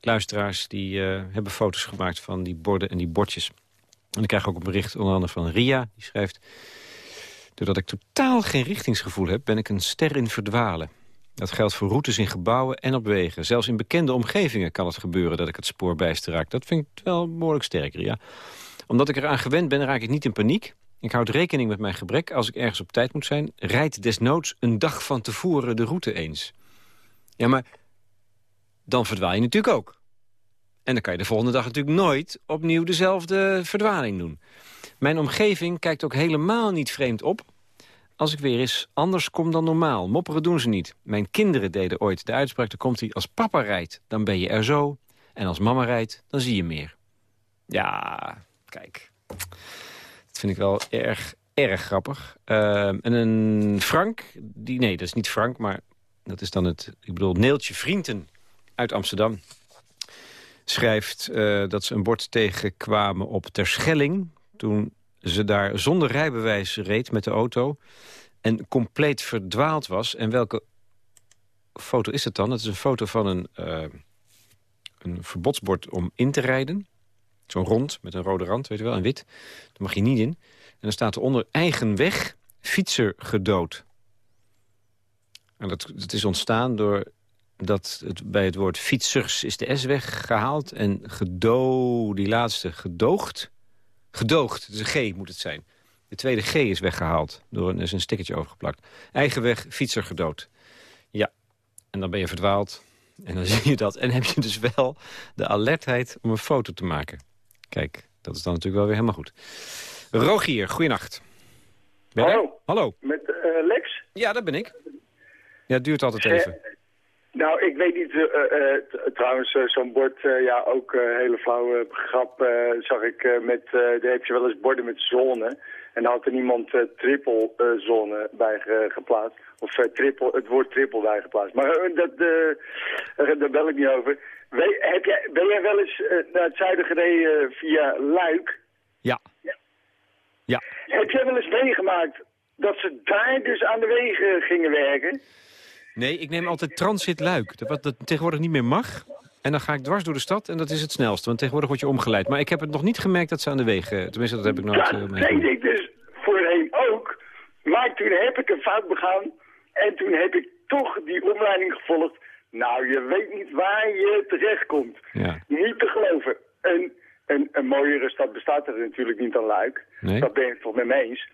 luisteraars die uh, hebben foto's gemaakt van die borden en die bordjes. En ik krijg ook een bericht onder andere van Ria. Die schrijft... Doordat ik totaal geen richtingsgevoel heb, ben ik een ster in verdwalen. Dat geldt voor routes in gebouwen en op wegen. Zelfs in bekende omgevingen kan het gebeuren dat ik het spoor bijster raak. Dat vind ik wel behoorlijk sterk, Ria. Omdat ik eraan gewend ben, raak ik niet in paniek. Ik houd rekening met mijn gebrek. Als ik ergens op tijd moet zijn, rijd desnoods een dag van tevoren de route eens. Ja, maar dan verdwaal je natuurlijk ook. En dan kan je de volgende dag natuurlijk nooit opnieuw dezelfde verdwaling doen. Mijn omgeving kijkt ook helemaal niet vreemd op... als ik weer eens anders kom dan normaal. Mopperen doen ze niet. Mijn kinderen deden ooit de uitspraak... dan komt hij als papa rijdt, dan ben je er zo. En als mama rijdt, dan zie je meer. Ja, kijk. Dat vind ik wel erg, erg grappig. Uh, en een Frank, die, nee, dat is niet Frank, maar dat is dan het... ik bedoel, Neeltje Vrienden uit Amsterdam schrijft uh, dat ze een bord tegenkwamen op Terschelling... toen ze daar zonder rijbewijs reed met de auto... en compleet verdwaald was. En welke foto is het dan? Het is een foto van een, uh, een verbodsbord om in te rijden. Zo'n rond met een rode rand, weet je wel, en wit. Daar mag je niet in. En dan staat er onder eigen weg fietser gedood. En dat, dat is ontstaan door dat het, bij het woord fietsers is de S weggehaald. En gedo, die laatste, gedoogd. Gedoogd, dus een G moet het zijn. De tweede G is weggehaald. Door een, is een stickertje overgeplakt. Eigen weg, fietser gedood. Ja, en dan ben je verdwaald. En dan zie je dat. En heb je dus wel de alertheid om een foto te maken. Kijk, dat is dan natuurlijk wel weer helemaal goed. Rogier, goeienacht. Hallo. Hallo. Met uh, Lex? Ja, dat ben ik. Ja, het duurt altijd even. Nou, ik weet niet, uh, uh, trouwens, zo'n bord, ja, ook hele flauwe grap zag ik met, daar heb je wel eens borden met zone. En daar had er niemand triple zone bij geplaatst. Of triple, het woord triple bij geplaatst. Maar dat, daar bel ik niet over. We, heb jij, ben jij wel eens naar het zuiden gereden via Luik? Ja. ja. ja. Heb jij wel eens meegemaakt dat ze daar dus aan de wegen gingen werken? Nee, ik neem altijd Transit Luik. Wat dat tegenwoordig niet meer mag. En dan ga ik dwars door de stad en dat is het snelste. Want tegenwoordig word je omgeleid. Maar ik heb het nog niet gemerkt dat ze aan de wegen... Tenminste, dat heb ik nooit ja, uh, denk ik dus voorheen ook. Maar toen heb ik een fout begaan. En toen heb ik toch die omleiding gevolgd. Nou, je weet niet waar je terechtkomt. Ja. Niet te geloven. Een, een, een mooiere stad bestaat er natuurlijk niet dan Luik. Nee? Dat ben je het mij mee eens.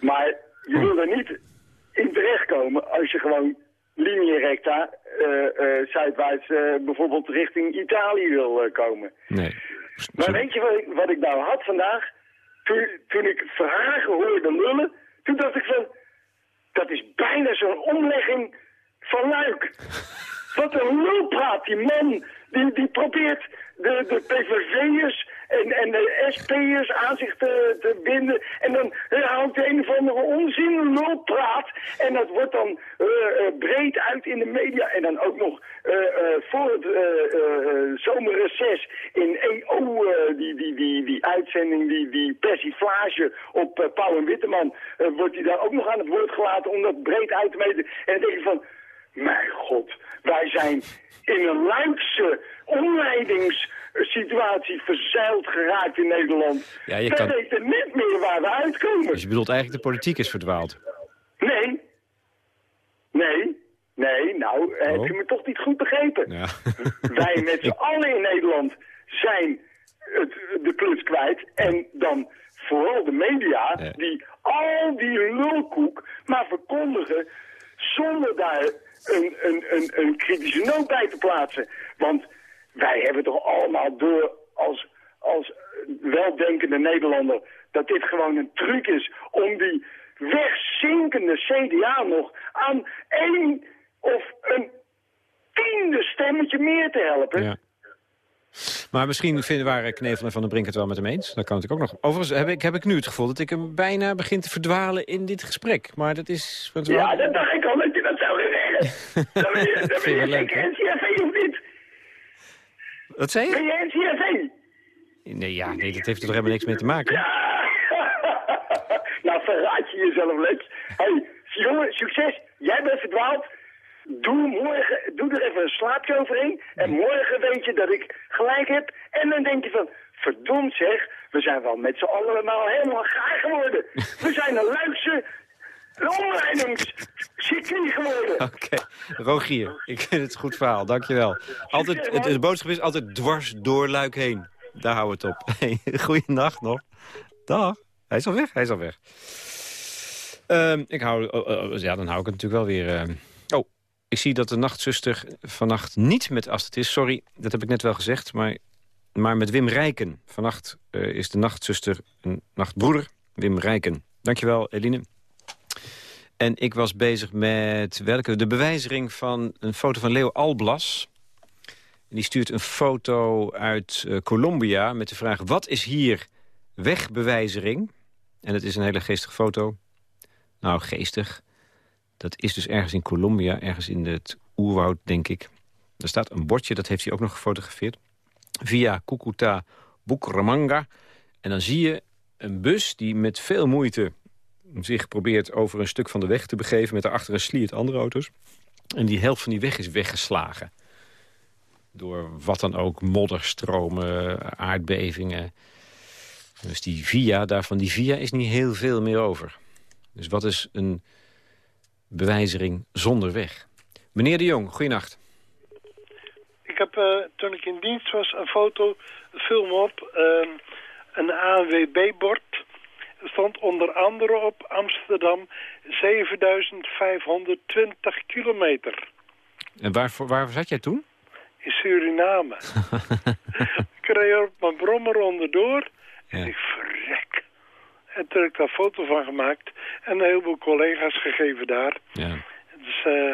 Maar je wil er niet in terechtkomen als je gewoon linie recta uh, uh, zuidwaarts uh, bijvoorbeeld richting Italië wil komen. Nee. Maar weet je wat ik, wat ik nou had vandaag? Toen, toen ik vragen hoorde lullen, toen dacht ik van... Dat is bijna zo'n omlegging van Luik. Wat een lulpraat, die man. Die, die probeert de, de PVV'ers en, en de SP'ers aan zich te, te binden. En dan haalt de een of andere onzin lulpraat. En dat wordt dan uh, uh, breed uit in de media. En dan ook nog uh, voor het zomerreces in EO, die, die, die, die uitzending, die, die persiflage op Pauw en Witteman, wordt hij daar ook nog aan het woord gelaten om dat breed uit te meten. En dan denk je van, mijn god, wij zijn in een Luikse omleidingssituatie verzeild geraakt in Nederland. Ja, je wij kan... weten net meer waar we uitkomen. Dus je bedoelt eigenlijk de politiek is verdwaald? Nee. Nee. Nee, nou, heb je me toch niet goed begrepen. Ja. wij met z'n allen in Nederland zijn het, de klus kwijt. En dan vooral de media, die al die lulkoek maar verkondigen zonder daar een, een, een, een kritische noot bij te plaatsen. Want wij hebben toch allemaal door als, als weldenkende Nederlander dat dit gewoon een truc is om die wegzinkende CDA nog aan één of een tiende stemmetje meer te helpen. Ja. Maar misschien vinden, waren Knevel en Van den Brink het wel met hem eens. Dat kan natuurlijk ook nog. Overigens heb ik, heb ik nu het gevoel dat ik hem bijna begin te verdwalen in dit gesprek. Maar dat is... want Ja, dat dacht ik al dat je dat zou zeggen. Dan ben je, dan ben Vind je je leuk, hè? NCRV of niet? Wat zei Ben je? je NCRV? Nee, ja, nee, dat heeft er toch helemaal niks mee te maken? Ja. nou, verraad je jezelf, Lex. hey, jongen, succes. Jij bent verdwaald. Doe, morgen, doe er even een slaapje overheen. En morgen weet je dat ik gelijk heb. En dan denk je van, verdomd zeg, we zijn wel met z'n allen nou helemaal gaar geworden. We zijn een luikse omleidingscircuit geworden. Oké, Rogier, ik vind het een goed verhaal, dankjewel. Altijd, het, de boodschap is altijd dwars door Luik heen. Daar houden we het op. Hey, goeienacht nog. Dag. Hij is al weg, hij is al weg. Ehm, ik hou, oh, oh, ja, dan hou ik het natuurlijk wel weer... ehm. Oh, ik zie dat de nachtzuster vannacht niet met Astrid is. Sorry, dat heb ik net wel gezegd, maar, maar met Wim Rijken. Vannacht eh, is de nachtzuster een nachtbroeder, Wim Rijken. Dankjewel, Eline. En ik was bezig met welke, de bewijzering van een foto van Leo Alblas. Die stuurt een foto uit eh, Colombia met de vraag... wat is hier wegbewijzering? En het is een hele geestige foto. Nou, geestig. Dat is dus ergens in Colombia, ergens in het oerwoud, denk ik. Er staat een bordje, dat heeft hij ook nog gefotografeerd. Via Cucuta Bucaramanga. En dan zie je een bus die met veel moeite zich probeert over een stuk van de weg te begeven... met daarachter een sliert andere auto's. En die helft van die weg is weggeslagen. Door wat dan ook, modderstromen, aardbevingen. Dus die via, daarvan die via is niet heel veel meer over. Dus wat is een bewijzering zonder weg? Meneer de Jong, goeienacht. Ik heb eh, toen ik in dienst was een foto, film op, ehm, een ANWB-bord. Stond onder andere op Amsterdam 7520 kilometer En waar, waar zat jij toen? in Suriname. ik reed er op mijn brommer onderdoor Ja. en ik verrek. En toen heb ik daar een foto van gemaakt en een heleboel collega's gegeven daar. Ja. Dus eh,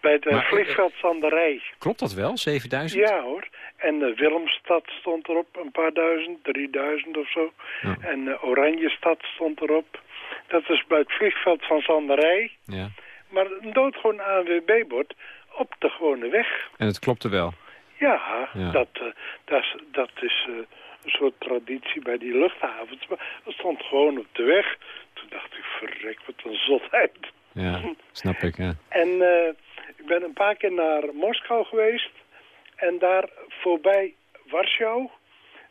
bij het Maar, uh, vliegveld Sanderij. Klopt dat wel, 7000? Ja hoor. En uh, Willemstad stond erop, een paar duizend, drieduizend of zo. Ja. En uh, Oranjestad stond erop. Dat is bij het vliegveld van Zanderij. Ja. Maar een doodgewoon ANWB-bord op de gewone weg. En het klopte wel? Ja, Ja. Dat, uh, dat is, dat is uh, een soort traditie bij die luchthavens. Maar dat stond gewoon op de weg. Toen dacht ik, verrek, wat een zotheid. Ja, snap ik, ja. En uh, ik ben een paar keer naar Moskou geweest. En daar voorbij Warschau,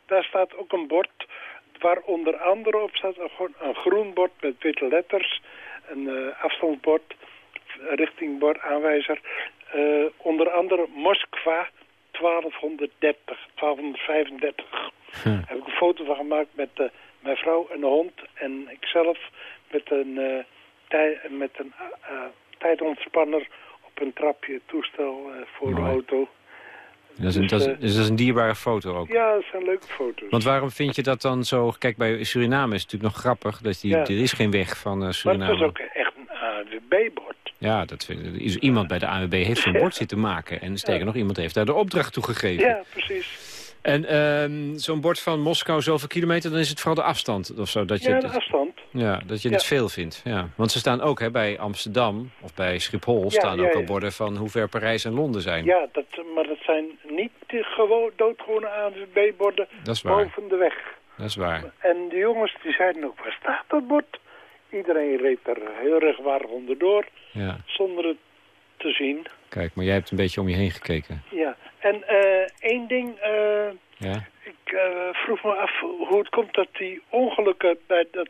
daar staat ook een bord waar onder andere op staat een, een groen bord met witte letters. Een uh, afstandsbord, richtingbord, aanwijzer. Uh, onder andere Moskva 1230, 1235. Hm. Daar heb ik een foto van gemaakt met uh, mijn vrouw en de hond en ikzelf met een, tij met een tijdsontspanner op een trapje toestel voor Mooi. de auto. Dat is, een, dus, dat, is, dat is een dierbare foto ook. Ja, dat zijn leuke foto's. Want waarom vind je dat dan zo... Kijk, bij Suriname is het natuurlijk nog grappig. Dat die, ja. Er is geen weg van Suriname. Maar het was ook echt een ANWB-bord. Ja, dat vind, iemand bij de ANWB heeft zo'n bord zitten maken. En sterker ja. nog, iemand heeft daar de opdracht toe gegeven. Ja, precies. En uh, zo'n bord van Moskou zoveel kilometer, dan is het vooral de afstand of zo. Dat je ja, de afstand. Ja, dat je het veel vindt. Ja. Want ze staan ook hè, bij Amsterdam of bij Schiphol staan ook al borden van hoe ver Parijs en Londen zijn. Ja, dat, maar dat zijn niet de gewoon, doodgewone ANWB-borden boven de weg. Dat is waar. En de jongens die zeiden ook, waar staat dat bord? Iedereen reed er heel erg waar onderdoor, ja. zonder het te zien. Kijk, maar jij hebt een beetje om je heen gekeken. Ja, en uh, één ding, uh, ja? ik uh, vroeg me af hoe het komt dat die ongelukken bij dat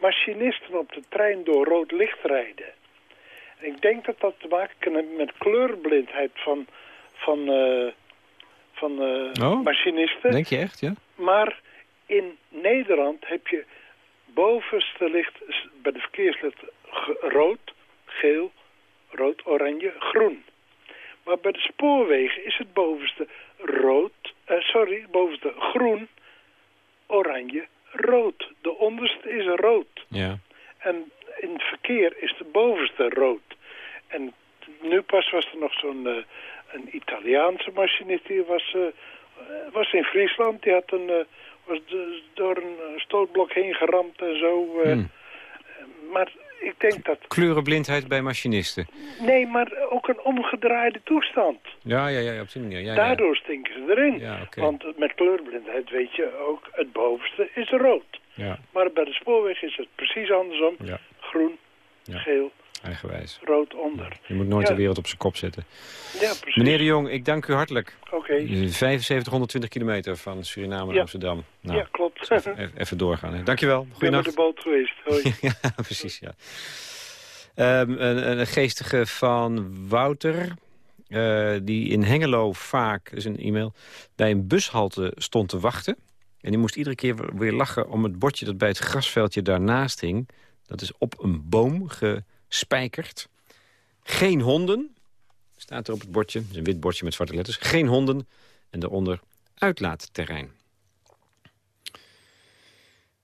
machinisten op de trein door rood licht rijden. En ik denk dat dat te maken heeft met kleurblindheid van, van, van eh, Oh, machinisten. Denk je echt, ja? Maar in Nederland heb je bovenste licht bij de verkeerslichten ge- rood, geel, rood, oranje, groen. Maar bij de spoorwegen is het bovenste rood, eh, sorry, bovenste groen, oranje, rood. De onderste is rood. Ja. En in het verkeer is de bovenste rood. En nu pas was er nog zo'n eh, een Italiaanse machinist die was, eh, was in Friesland. Die had een, eh, was door een stootblok heen geramd en zo. Hmm. Maar ik denk dat... Kleurenblindheid bij machinisten. Nee, maar ook een omgedraaide toestand. Ja, ja, ja, op die manier. Ja, ja. Daardoor stinken ze erin. Ja. Want met kleurblindheid weet je ook, het bovenste is rood. Ja, Maar bij de spoorweg is het precies andersom. ja, Groen, geel, eigenwijs. rood onder. Je moet nooit Ja. de wereld op zijn kop zetten. Ja, precies. Meneer de Jong, ik dank u hartelijk. Oké, 7520 kilometer van Suriname naar Ja. Amsterdam. Nou, ja, even, even doorgaan. Hè. Dankjewel. Ik ben de Goeienacht. boot geweest. Hoi. ja, precies, ja. Ehm, een, een geestige van Wouter, eh, die in Hengelo vaak, is een e-mail, bij een bushalte stond te wachten. En die moest iedere keer weer lachen om het bordje dat bij het grasveldje daarnaast hing. Dat is op een boom gespijkerd. Geen honden, staat er op het bordje. Het is een wit bordje met zwarte letters. Geen honden en daaronder uitlaatterrein.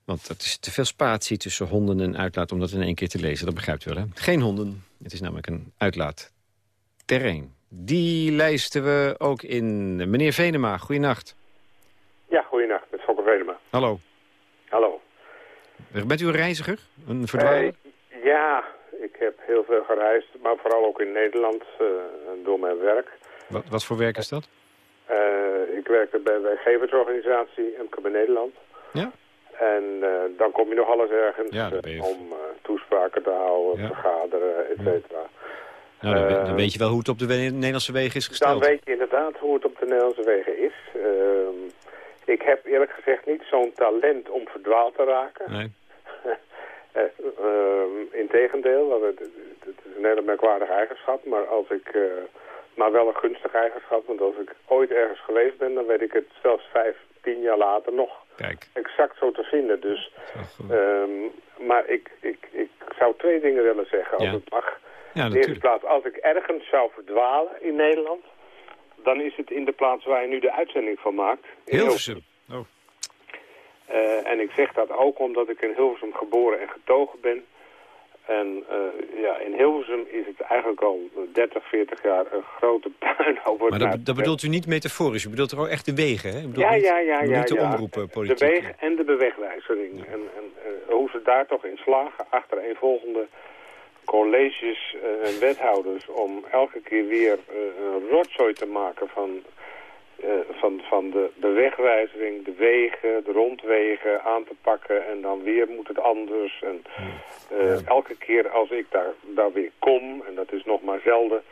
Want dat is te veel spatie tussen honden en uitlaat om dat in één keer te lezen. Dat begrijpt u wel, hè? Geen honden. Het is namelijk een uitlaatterrein. Die lijsten we ook in. Meneer Venema, goeienacht. Ja, goeienacht, met Fokker Vedema. Hallo. Hallo. Bent u een reiziger? Een verdwaler? Eh, ja, ik heb heel veel gereisd, maar vooral ook in Nederland eh, door mijn werk. wat, wat voor werk is dat? Eh, ik werkte bij een werkgeversorganisatie MKB Nederland. Ja? En eh, dan kom je nog alles ergens Ja, dan je- eh, om eh, toespraken te houden, Ja. vergaderen, et cetera. Nou, dan, dan weet je wel hoe het op de Nederlandse wegen is Dan gesteld. weet je inderdaad hoe het op de Nederlandse wegen is. Ehm, ik heb eerlijk gezegd niet zo'n talent om verdwaald te raken. Nee. Eh, ehm, Integendeel, want het, het is een hele merkwaardige eigenschap, maar als ik, maar wel een gunstige eigenschap, want als ik ooit ergens geweest ben, dan weet ik het zelfs vijf, tien jaar later nog Kijk. exact zo te vinden. Dus, ehm, maar ik, ik, ik zou twee dingen willen zeggen, als Ja. het mag. Ja, In de eerste plaats, als ik ergens zou verdwalen in Nederland, dan is het in de plaats waar je nu de uitzending van maakt. Hilversum. Oh, eh, en ik zeg dat ook omdat ik in Hilversum geboren en getogen ben. En eh, ja, in Hilversum is het eigenlijk al 30, 40 jaar een grote puinhoop. maar dat, dat bedoelt u niet metaforisch. U bedoelt er ook echt de wegen, hè? Ja, niet, ja, ja, ja. niet de ja. omroepenpolitiek. De weg en de bewegwijzering. En, en eh, hoe ze daar toch in slagen, achter een volgende colleges eh, en wethouders... om elke keer weer eh, een rotzooi te maken van, eh, van, van de, de wegwijzering, de wegen, de rondwegen aan te pakken... en dan weer moet het anders. En eh, elke keer als ik daar, daar weer kom, en dat is nog maar zelden...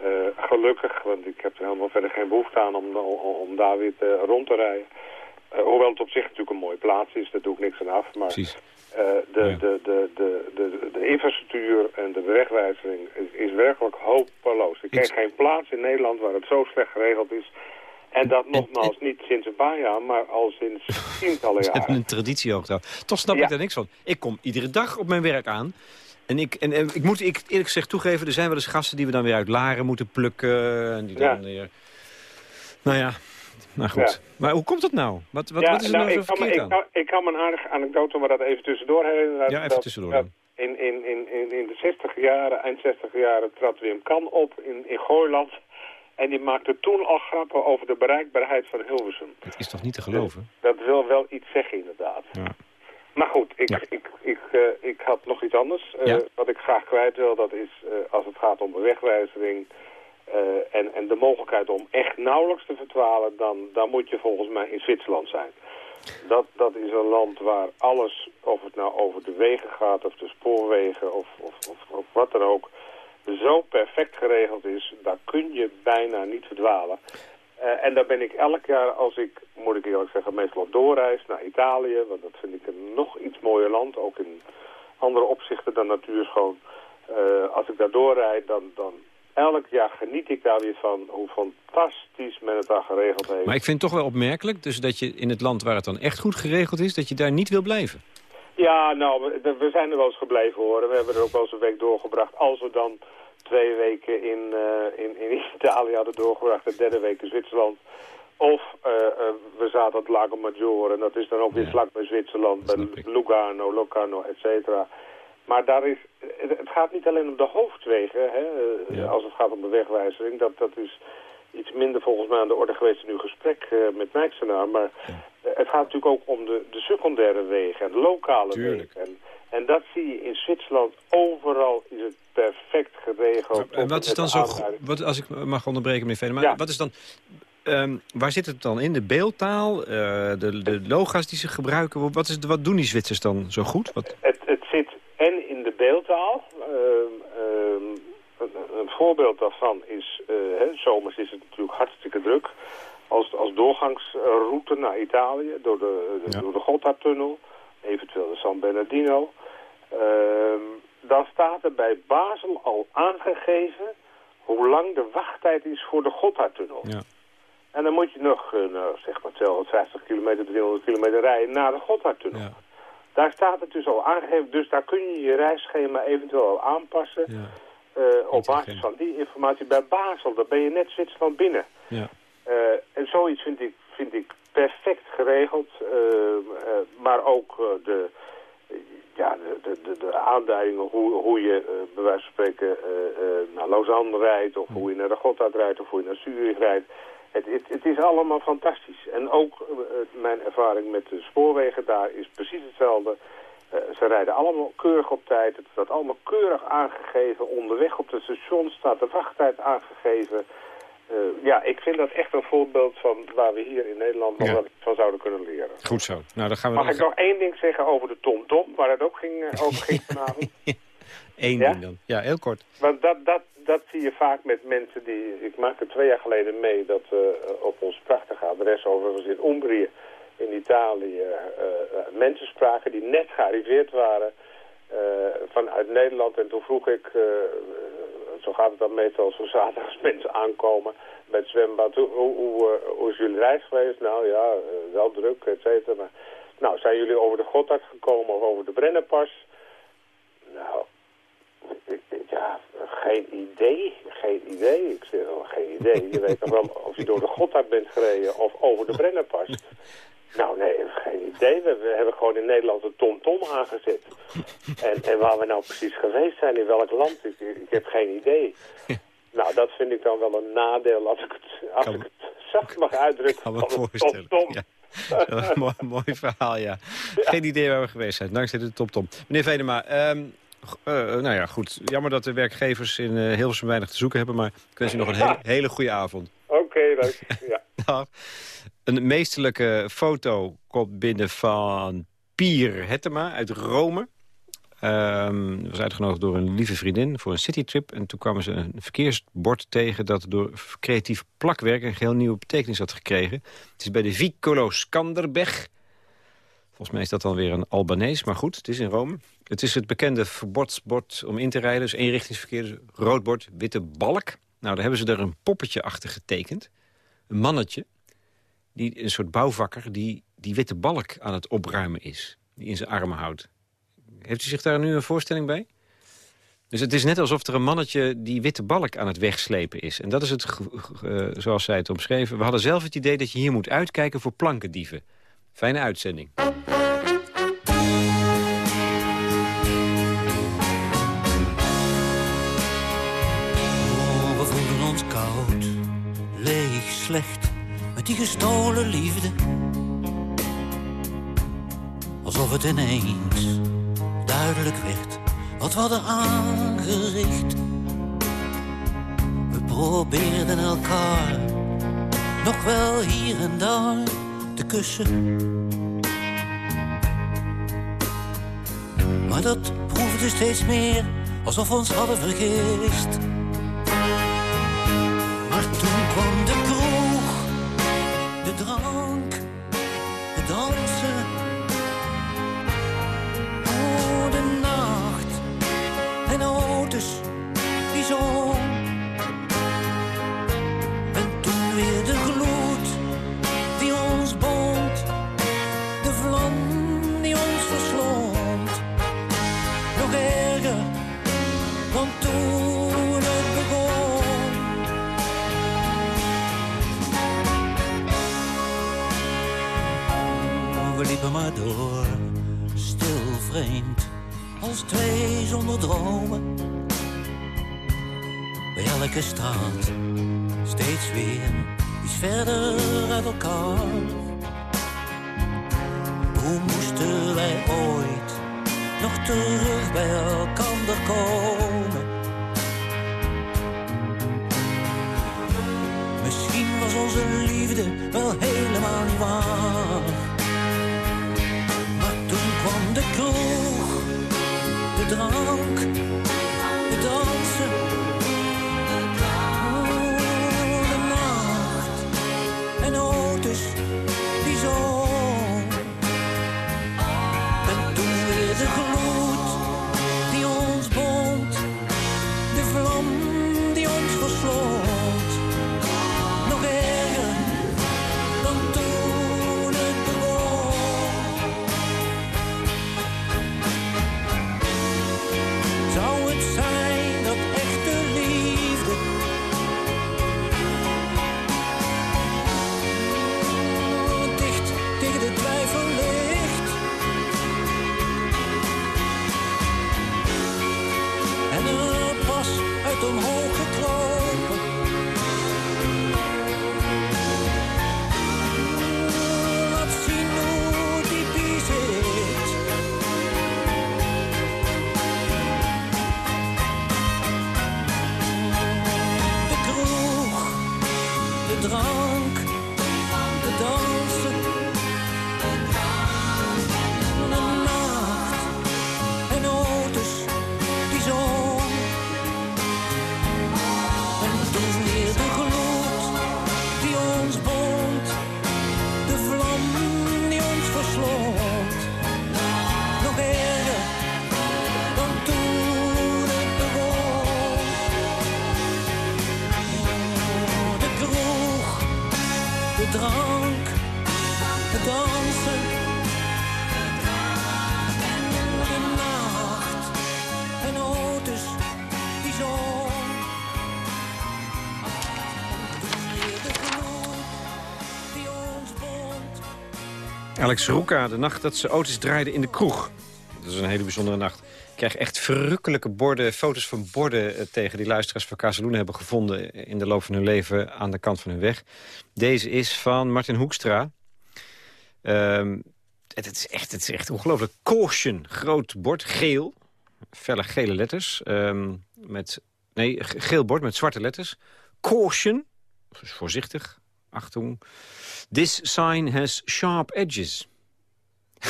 eh, gelukkig, want ik heb er helemaal verder geen behoefte aan om, om, om daar weer te, rond te rijden. Eh, hoewel het op zich natuurlijk een mooie plaats is, daar doe ik niks aan af. Maar eh, de, Ja. de, de, de, de, de infrastructuur en de wegwijzering is, is werkelijk hopeloos. Ik ken geen plaats in Nederland waar het zo slecht geregeld is. En dat nogmaals niet sinds een paar jaar, maar al sinds tientallen hebben jaren. een traditie ook daar. Toch snap Ja. ik daar niks van. Ik kom iedere dag op mijn werk aan. En ik, en, en ik moet ik, eerlijk gezegd toegeven, er zijn wel eens gasten die we dan weer uit Laren moeten plukken. En die dan Ja. weer... Nou ja, nou goed. Ja. Maar hoe komt dat nou? Wat, wat, Ja, wat is er nou, zo ik, kan me, ik, aan? kan, ik kan me een aardige anekdote, maar dat even tussendoor herinneren. Ja, even tussendoor dat in, in, in, in de 60 jaren, eind 60 jaren, trad Wim Kan op in, in Gooiland. En die maakte toen al grappen over de bereikbaarheid van Hilversum. Dat is toch niet te geloven? Dat wil wel iets zeggen, inderdaad. Ja. Maar goed, ik, Ja. ik, ik, eh, ik had nog iets anders. Eh, Ja. Wat ik graag kwijt wil, dat is eh, als het gaat om de wegwijzering... en, en de mogelijkheid om echt nauwelijks te verdwalen... Dan, dan moet je volgens mij in Zwitserland zijn. Dat, dat is een land waar alles, of het nou over de wegen gaat... of de spoorwegen of, of, of, of wat dan ook... zo perfect geregeld is, daar kun je bijna niet verdwalen. Eh, en daar ben ik elk jaar, als ik, moet ik eerlijk zeggen, meestal doorreis naar Italië. Want dat vind ik een nog iets mooier land, ook in andere opzichten dan natuurschoon. Eh, als ik daar doorrijd, dan, dan elk jaar geniet ik daar weer van hoe fantastisch men het daar geregeld heeft. Maar ik vind het toch wel opmerkelijk dus dat je in het land waar het dan echt goed geregeld is... dat je daar niet wil blijven. Ja, nou, we, zijn er wel eens gebleven horen. We hebben er ook wel eens een week doorgebracht. Als we dan twee weken in, uh, in, in Italië hadden doorgebracht, de derde week in Zwitserland. Of uh, uh, we zaten op Lago Maggiore, en dat is dan ook weer ja. vlak bij Zwitserland, bij Lugano, Locarno, et cetera. Maar daar is, het gaat niet alleen om de hoofdwegen, hè, ja. als het gaat om de wegwijzering. Dat, dat is iets minder volgens mij aan de orde geweest in uw gesprek uh, met Nijksenaar. Maar ja. het gaat natuurlijk ook om de, de secundaire wegen en de lokale Tuurlijk. wegen. En, en dat zie je in Zwitserland. Overal is het perfect geregeld. En wat is dan zo wat, Als ik mag onderbreken, meneer Veen. Maar ja. wat is dan... Um, waar zit het dan in? De beeldtaal? Uh, de, de loga's die ze gebruiken? Wat, is, wat doen die Zwitsers dan zo goed? Wat... Het, het zit en in de beeldtaal. Uh, uh, een, een, voorbeeld daarvan is... Hè, zomers is het natuurlijk hartstikke druk. Als, als doorgangsroute naar Italië door de, de, ja. door de Gotthardtunnel. Eventueel de San Bernardino. Ehm, dan staat er bij Basel al aangegeven hoe lang de wachttijd is voor de Gotthardtunnel. Ja. En dan moet je nog, uh, nou, zeg maar 250 kilometer, 300 kilometer rijden naar de Gotthardtunnel. Ja. Daar staat het dus al aangegeven, dus daar kun je je reisschema eventueel al aanpassen. Ja. Uh, op basis van die informatie bij Basel, dan ben je net Zwitserland binnen. Ja. Uh, en zoiets vind ik, vind ik perfect geregeld. maar ook de, ja, de, de, de aanduidingen hoe, hoe je bij wijze van spreken naar Lausanne rijdt... of hoe je naar de Gotthard rijdt of hoe je naar Zurich rijdt. Het, het, het, is allemaal fantastisch. En ook mijn ervaring met de spoorwegen daar is precies hetzelfde. Ze rijden allemaal keurig op tijd. Het staat allemaal keurig aangegeven. Onderweg op het station staat de wachttijd aangegeven... Uh, ja, ik vind dat echt een voorbeeld van waar we hier in Nederland nog ja. wat van zouden kunnen leren. Goed zo. Nou, dan gaan we Mag nog... ik nog één ding zeggen over de TomTom, -tom, waar het ook ging, uh, over ging vanavond? Eén ja? ding dan. Ja, heel kort. Want dat, dat, dat zie je vaak met mensen die... Ik maakte twee jaar geleden mee dat we uh, op ons prachtige adres overigens in Umbrië in Italië mensen spraken die net gearriveerd waren vanuit Nederland. En toen vroeg ik zo gaat het dan meestal als we zaterdags mensen aankomen het zwembad. Hoe, hoe, is jullie reis geweest? Nou ja, wel druk, et cetera. Nou, zijn jullie over de Gotthard gekomen of over de Brennerpas? Nou, ja, geen idee. Geen idee. Ik zeg, oh, geen idee. Je weet nog wel of je door de Gotthard bent gereden of over de Brennerpas. Nou, nee, geen idee. We, we, hebben gewoon in Nederland een TomTom -tom aangezet. En, en waar we nou precies geweest zijn, in welk land, ik, ik heb geen idee. Nou, dat vind ik dan wel een nadeel als ik het, als ik het zacht mag uitdrukken. Kan me voorstellen. Tom -tom. Ja. mooi, mooi verhaal, ja. Geen idee waar we geweest zijn, dankzij de TomTom. -tom. Meneer Vedema, um, uh, nou ja, goed. Jammer dat de werkgevers in uh, Hilversum weinig te zoeken hebben... maar ik wens u nog een hele, hele goede avond. Oké, okay, leuk. Ja. Een meesterlijke foto komt binnen van Pier Hettema uit Rome. Um, was uitgenodigd door een lieve vriendin voor een citytrip. En toen kwamen ze een verkeersbord tegen... dat door creatief plakwerk een geheel nieuwe betekenis had gekregen. Het is bij de Vicolo Skanderbeg. Volgens mij is dat dan weer een Albanees, maar goed, het is in Rome. Het is het bekende verbodsbord om in te rijden. Dus eenrichtingsverkeer, dus rood bord, witte balk. Nou, daar hebben ze er een poppetje achter getekend. Een mannetje, die, een soort bouwvakker... die die witte balk aan het opruimen is. Die in zijn armen houdt. Heeft u zich daar nu een voorstelling bij? Dus het is net alsof er een mannetje die witte balk aan het wegslepen is. En dat is het, uh, zoals zij het omschreven. We hadden zelf het idee dat je hier moet uitkijken voor plankendieven. Fijne uitzending. Slecht, met die gestolen liefde. Alsof het ineens duidelijk werd wat we hadden aangericht. We probeerden elkaar nog wel hier en daar te kussen. Maar dat proefde steeds meer alsof we ons hadden vergist. Maar toen kwam de kroeg, de daardoor stil vreemd als twee zonder dromen. Bij elke straat steeds weer iets verder uit elkaar. Hoe moesten wij ooit nog terug bij elkaar komen? Misschien was onze drank, Alex Roeka, de nacht dat ze auto's draaiden in de kroeg. Dat is een hele bijzondere nacht. Ik krijg echt verrukkelijke borden, foto's van borden eh, tegen... die luisteraars van Casaluna hebben gevonden in de loop van hun leven... aan de kant van hun weg. Deze is van Martin Hoekstra. Ehm, het, is echt, het is echt ongelooflijk. Caution, groot bord, geel. Felle gele letters. ehm, met, nee, ge- geel bord met zwarte letters. Caution, dus voorzichtig, achtung. This sign has sharp edges.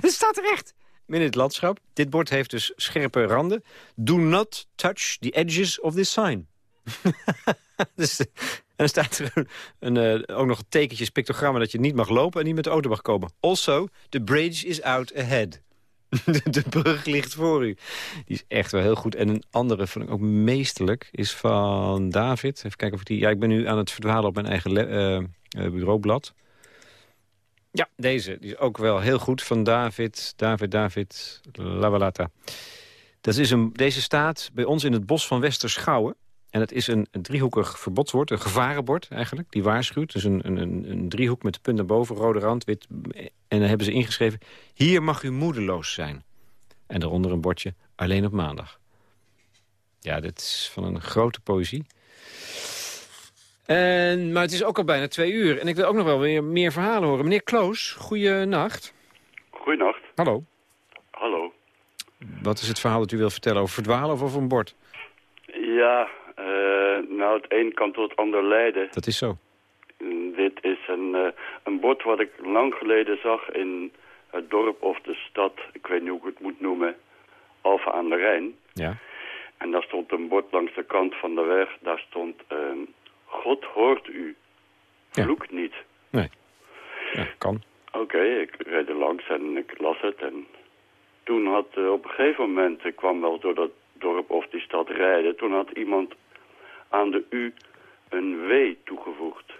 Het staat er echt. In het landschap. Dit bord heeft dus scherpe randen. Do not touch the edges of this sign. dus, en staat er een, een, eh, ook nog tekentjes, pictogrammen... dat je niet mag lopen en niet met de auto mag komen. Also, the bridge is out ahead. de, brug ligt voor u. Die is echt wel heel goed. En een andere, vond ik ook meesterlijk, is van David. Even kijken of ik die... Ja, ik ben nu aan het verdwalen op mijn eigen eh, eh, bureaublad. Ja, deze. Die is ook wel heel goed. Van David, David, David, Lavalata. Dat is een, deze staat bij ons in het bos van Westerschouwen. En het is een, een driehoekig verbodsbord, een gevarenbord eigenlijk, die waarschuwt. Dus een, een, een, driehoek met de punt naar boven, rode rand, wit. En dan hebben ze ingeschreven, hier mag u moedeloos zijn. En daaronder een bordje, alleen op maandag. Ja, dit is van een grote poëzie. En, maar het is ook al bijna twee uur. En ik wil ook nog wel weer meer verhalen horen. Meneer Kloos, goeienacht. Goeienacht. Hallo. Hallo. Wat is het verhaal dat u wilt vertellen? Over verdwalen of over een bord? Ja, nou het een kan tot het ander leiden. Dat is zo. Mm, Dit is een, eh, een bord wat ik lang geleden zag in het dorp of de stad, ik weet niet hoe ik het moet noemen, Alphen aan de Rijn. Ja. En daar stond een bord langs de kant van de weg, daar stond, ehm, God hoort u, Ja. vloek niet. Nee. Ja, kan. Oké, ik reed er langs en ik las het. En toen had eh, op een gegeven moment, ik kwam wel door dat dorp of die stad rijden. Toen had iemand aan de U een W toegevoegd.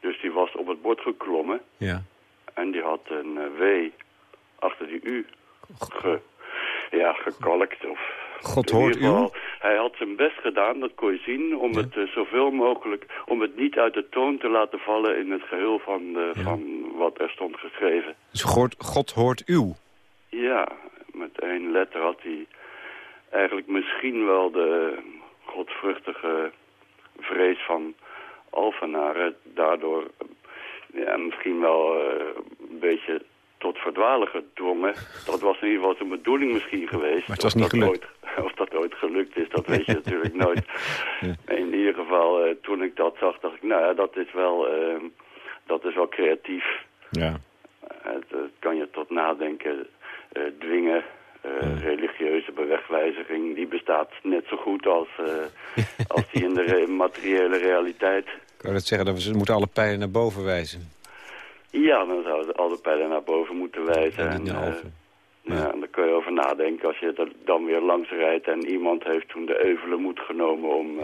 Dus die was op het bord geklommen Ja. en die had een eh, W achter die U ge, ja, gekalkt. Of, God hoort u? Hij had zijn best gedaan, dat kon je zien, om het eh, zoveel mogelijk, om het niet uit de toon te laten vallen in het geheel van, de, van wat er stond geschreven. Dus God, God hoort uw. Ja, met één letter had hij eigenlijk misschien wel de godvruchtige vrees van Alphenaren daardoor ja, misschien wel eh, een beetje tot verdwalen gedwongen. Dat was in ieder geval zijn bedoeling misschien geweest. Maar het was Of niet dat gelukt. Ooit, of dat ooit gelukt is, dat weet je natuurlijk nooit. In ieder geval, eh, toen ik dat zag, dacht ik, nou ja, dat is wel, eh, dat is wel creatief. Ja. Het, het kan je tot nadenken dwingen. Eh, Religieuze bewegwijziging, die bestaat net zo goed als, eh, als die in de re- materiële realiteit. Ik wou net zeggen, dat we ze moeten alle pijlen naar boven wijzen. Ja, dan zouden alle pijlen naar boven moeten wijzen. En eh, ja, en daar kun je over nadenken als je er dan weer langs rijdt... en iemand heeft toen de euvele moed genomen om,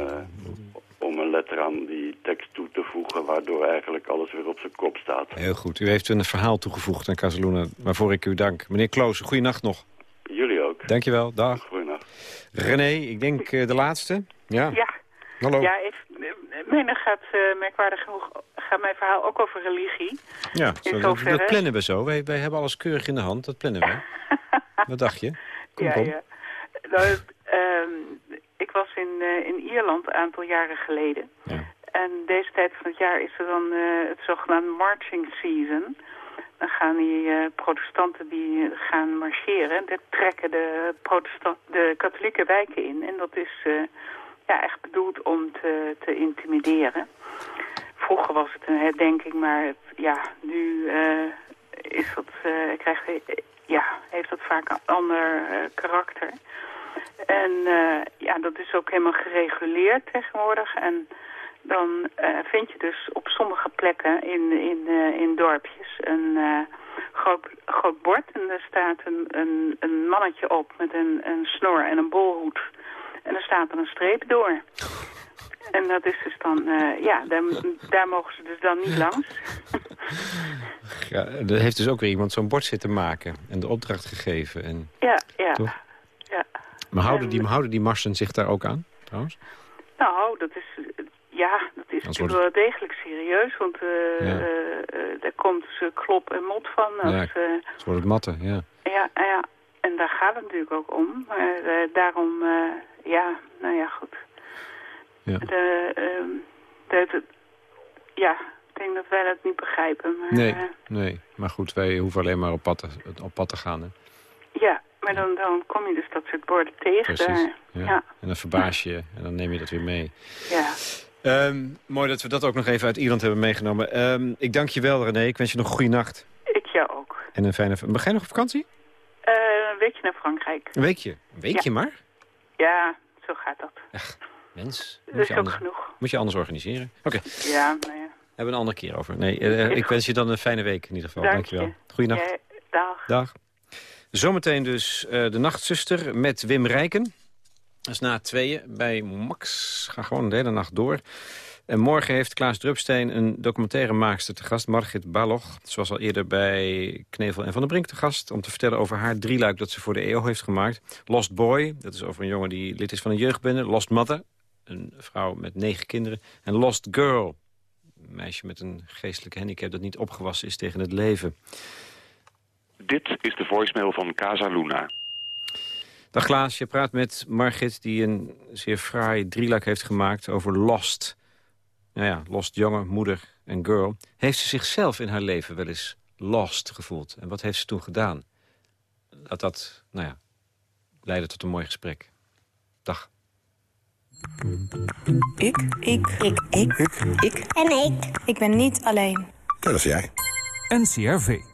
om een letter aan die tekst toe te voegen... waardoor eigenlijk alles weer op zijn kop staat. Heel goed. U heeft een verhaal toegevoegd aan Casaluna, waarvoor ik u dank. Meneer Kloos, goeienacht nog. Dankjewel, dag. René, ik denk eh, de laatste. Ja? Ja. Hallo. Ja, even, mijne gaat uh, merkwaardig genoeg, gaat mijn verhaal ook over religie. Ja, zo, dat, dat plannen we zo. Wij, wij hebben alles keurig in de hand, dat plannen we. Wat dacht je? Kom, ja, kom. ja. Nou, ehm, ik was in, eh, in Ierland een aantal jaren geleden. En deze tijd van het jaar is er dan eh, het zogenaamde marching season. Dan gaan die eh, protestanten die gaan marcheren. Daar trekken de, protestant, de katholieke wijken in. En dat is eh, ja, echt bedoeld om te, te intimideren. Vroeger was het een herdenking, maar ja, nu eh, is dat, krijgt, ja, heeft dat vaak een ander karakter. En ja, dat is ook helemaal gereguleerd tegenwoordig. En dan eh, vind je dus op sommige plekken in, in, eh, in dorpjes een eh, groot, groot bord. En daar staat een, een, een mannetje op met een, een snor en een bolhoed. En er staat er een streep door. En dat is dus dan, ja, daar, daar mogen ze dus dan niet langs. Ja, er heeft dus ook weer iemand zo'n bord zitten maken en de opdracht gegeven. En, Ja, ja. Toch? ja. maar houden die, houden die marsen zich daar ook aan, trouwens? Nou, dat is, ja, dat is Anders natuurlijk wel degelijk serieus, want eh Ja. eh, eh, daar komt dus klop en mot van. Als, Ja, eh, Het wordt het matten, ja. ja, ja, en daar gaat het natuurlijk ook om. Maar eh, daarom, eh, ja, nou ja, goed. Ja. De, ehm, de, ja, ik denk dat wij dat niet begrijpen. Maar, Nee, eh, nee. Maar goed, wij hoeven alleen maar op pad te, op pad te gaan. Hè. ja, maar dan, dan kom je dus dat soort borden tegen Precies. Ja. Ja. En dan verbaas je je en dan neem je dat weer mee. Ja. Ehm, mooi dat we dat ook nog even uit Ierland hebben meegenomen. Ehm, ik dank je wel, René. Ik wens je nog een goede nacht. Ik jou ook. En een fijne... Ga je nog op vakantie? Eh, een weekje naar Frankrijk. Een weekje. Een weekje Ja. maar? Ja, zo gaat dat. Mens. Dat is ook anders, genoeg. moet je anders organiseren. Oké, Ja, nou ja. hebben we een andere keer over. Nee, eh, ik wens je dan een fijne week in ieder geval. Dank Dank je. Goeienacht. Ja, dag. Dag. Zometeen dus eh, de Nachtzuster met Wim Rijken. Dat is na tweeën bij Max. Ga gewoon de hele nacht door. En morgen heeft Klaas Drupsteen een documentaire maakster te gast, Margit Balog. Zoals al eerder bij Knevel en Van der Brink te gast... om te vertellen over haar drieluik dat ze voor de EO heeft gemaakt. Lost Boy, dat is over een jongen die lid is van een jeugdbende. Lost Mother, een vrouw met negen kinderen. En Lost Girl, een meisje met een geestelijke handicap... dat niet opgewassen is tegen het leven. Dit is de voicemail van Casa Luna. Dag Klaas, je praat met Margit die een zeer fraai drieluik heeft gemaakt over Lost. Nou ja, Lost jongen, moeder en girl. Heeft ze zichzelf in haar leven wel eens lost gevoeld? En wat heeft ze toen gedaan? Dat dat, nou ja, leidde tot een mooi gesprek. Dag. Ik. Ik. Ik. Ik. Ik. Ik. En ik. Ik ben niet alleen. Ja, dat is jij. NCRV.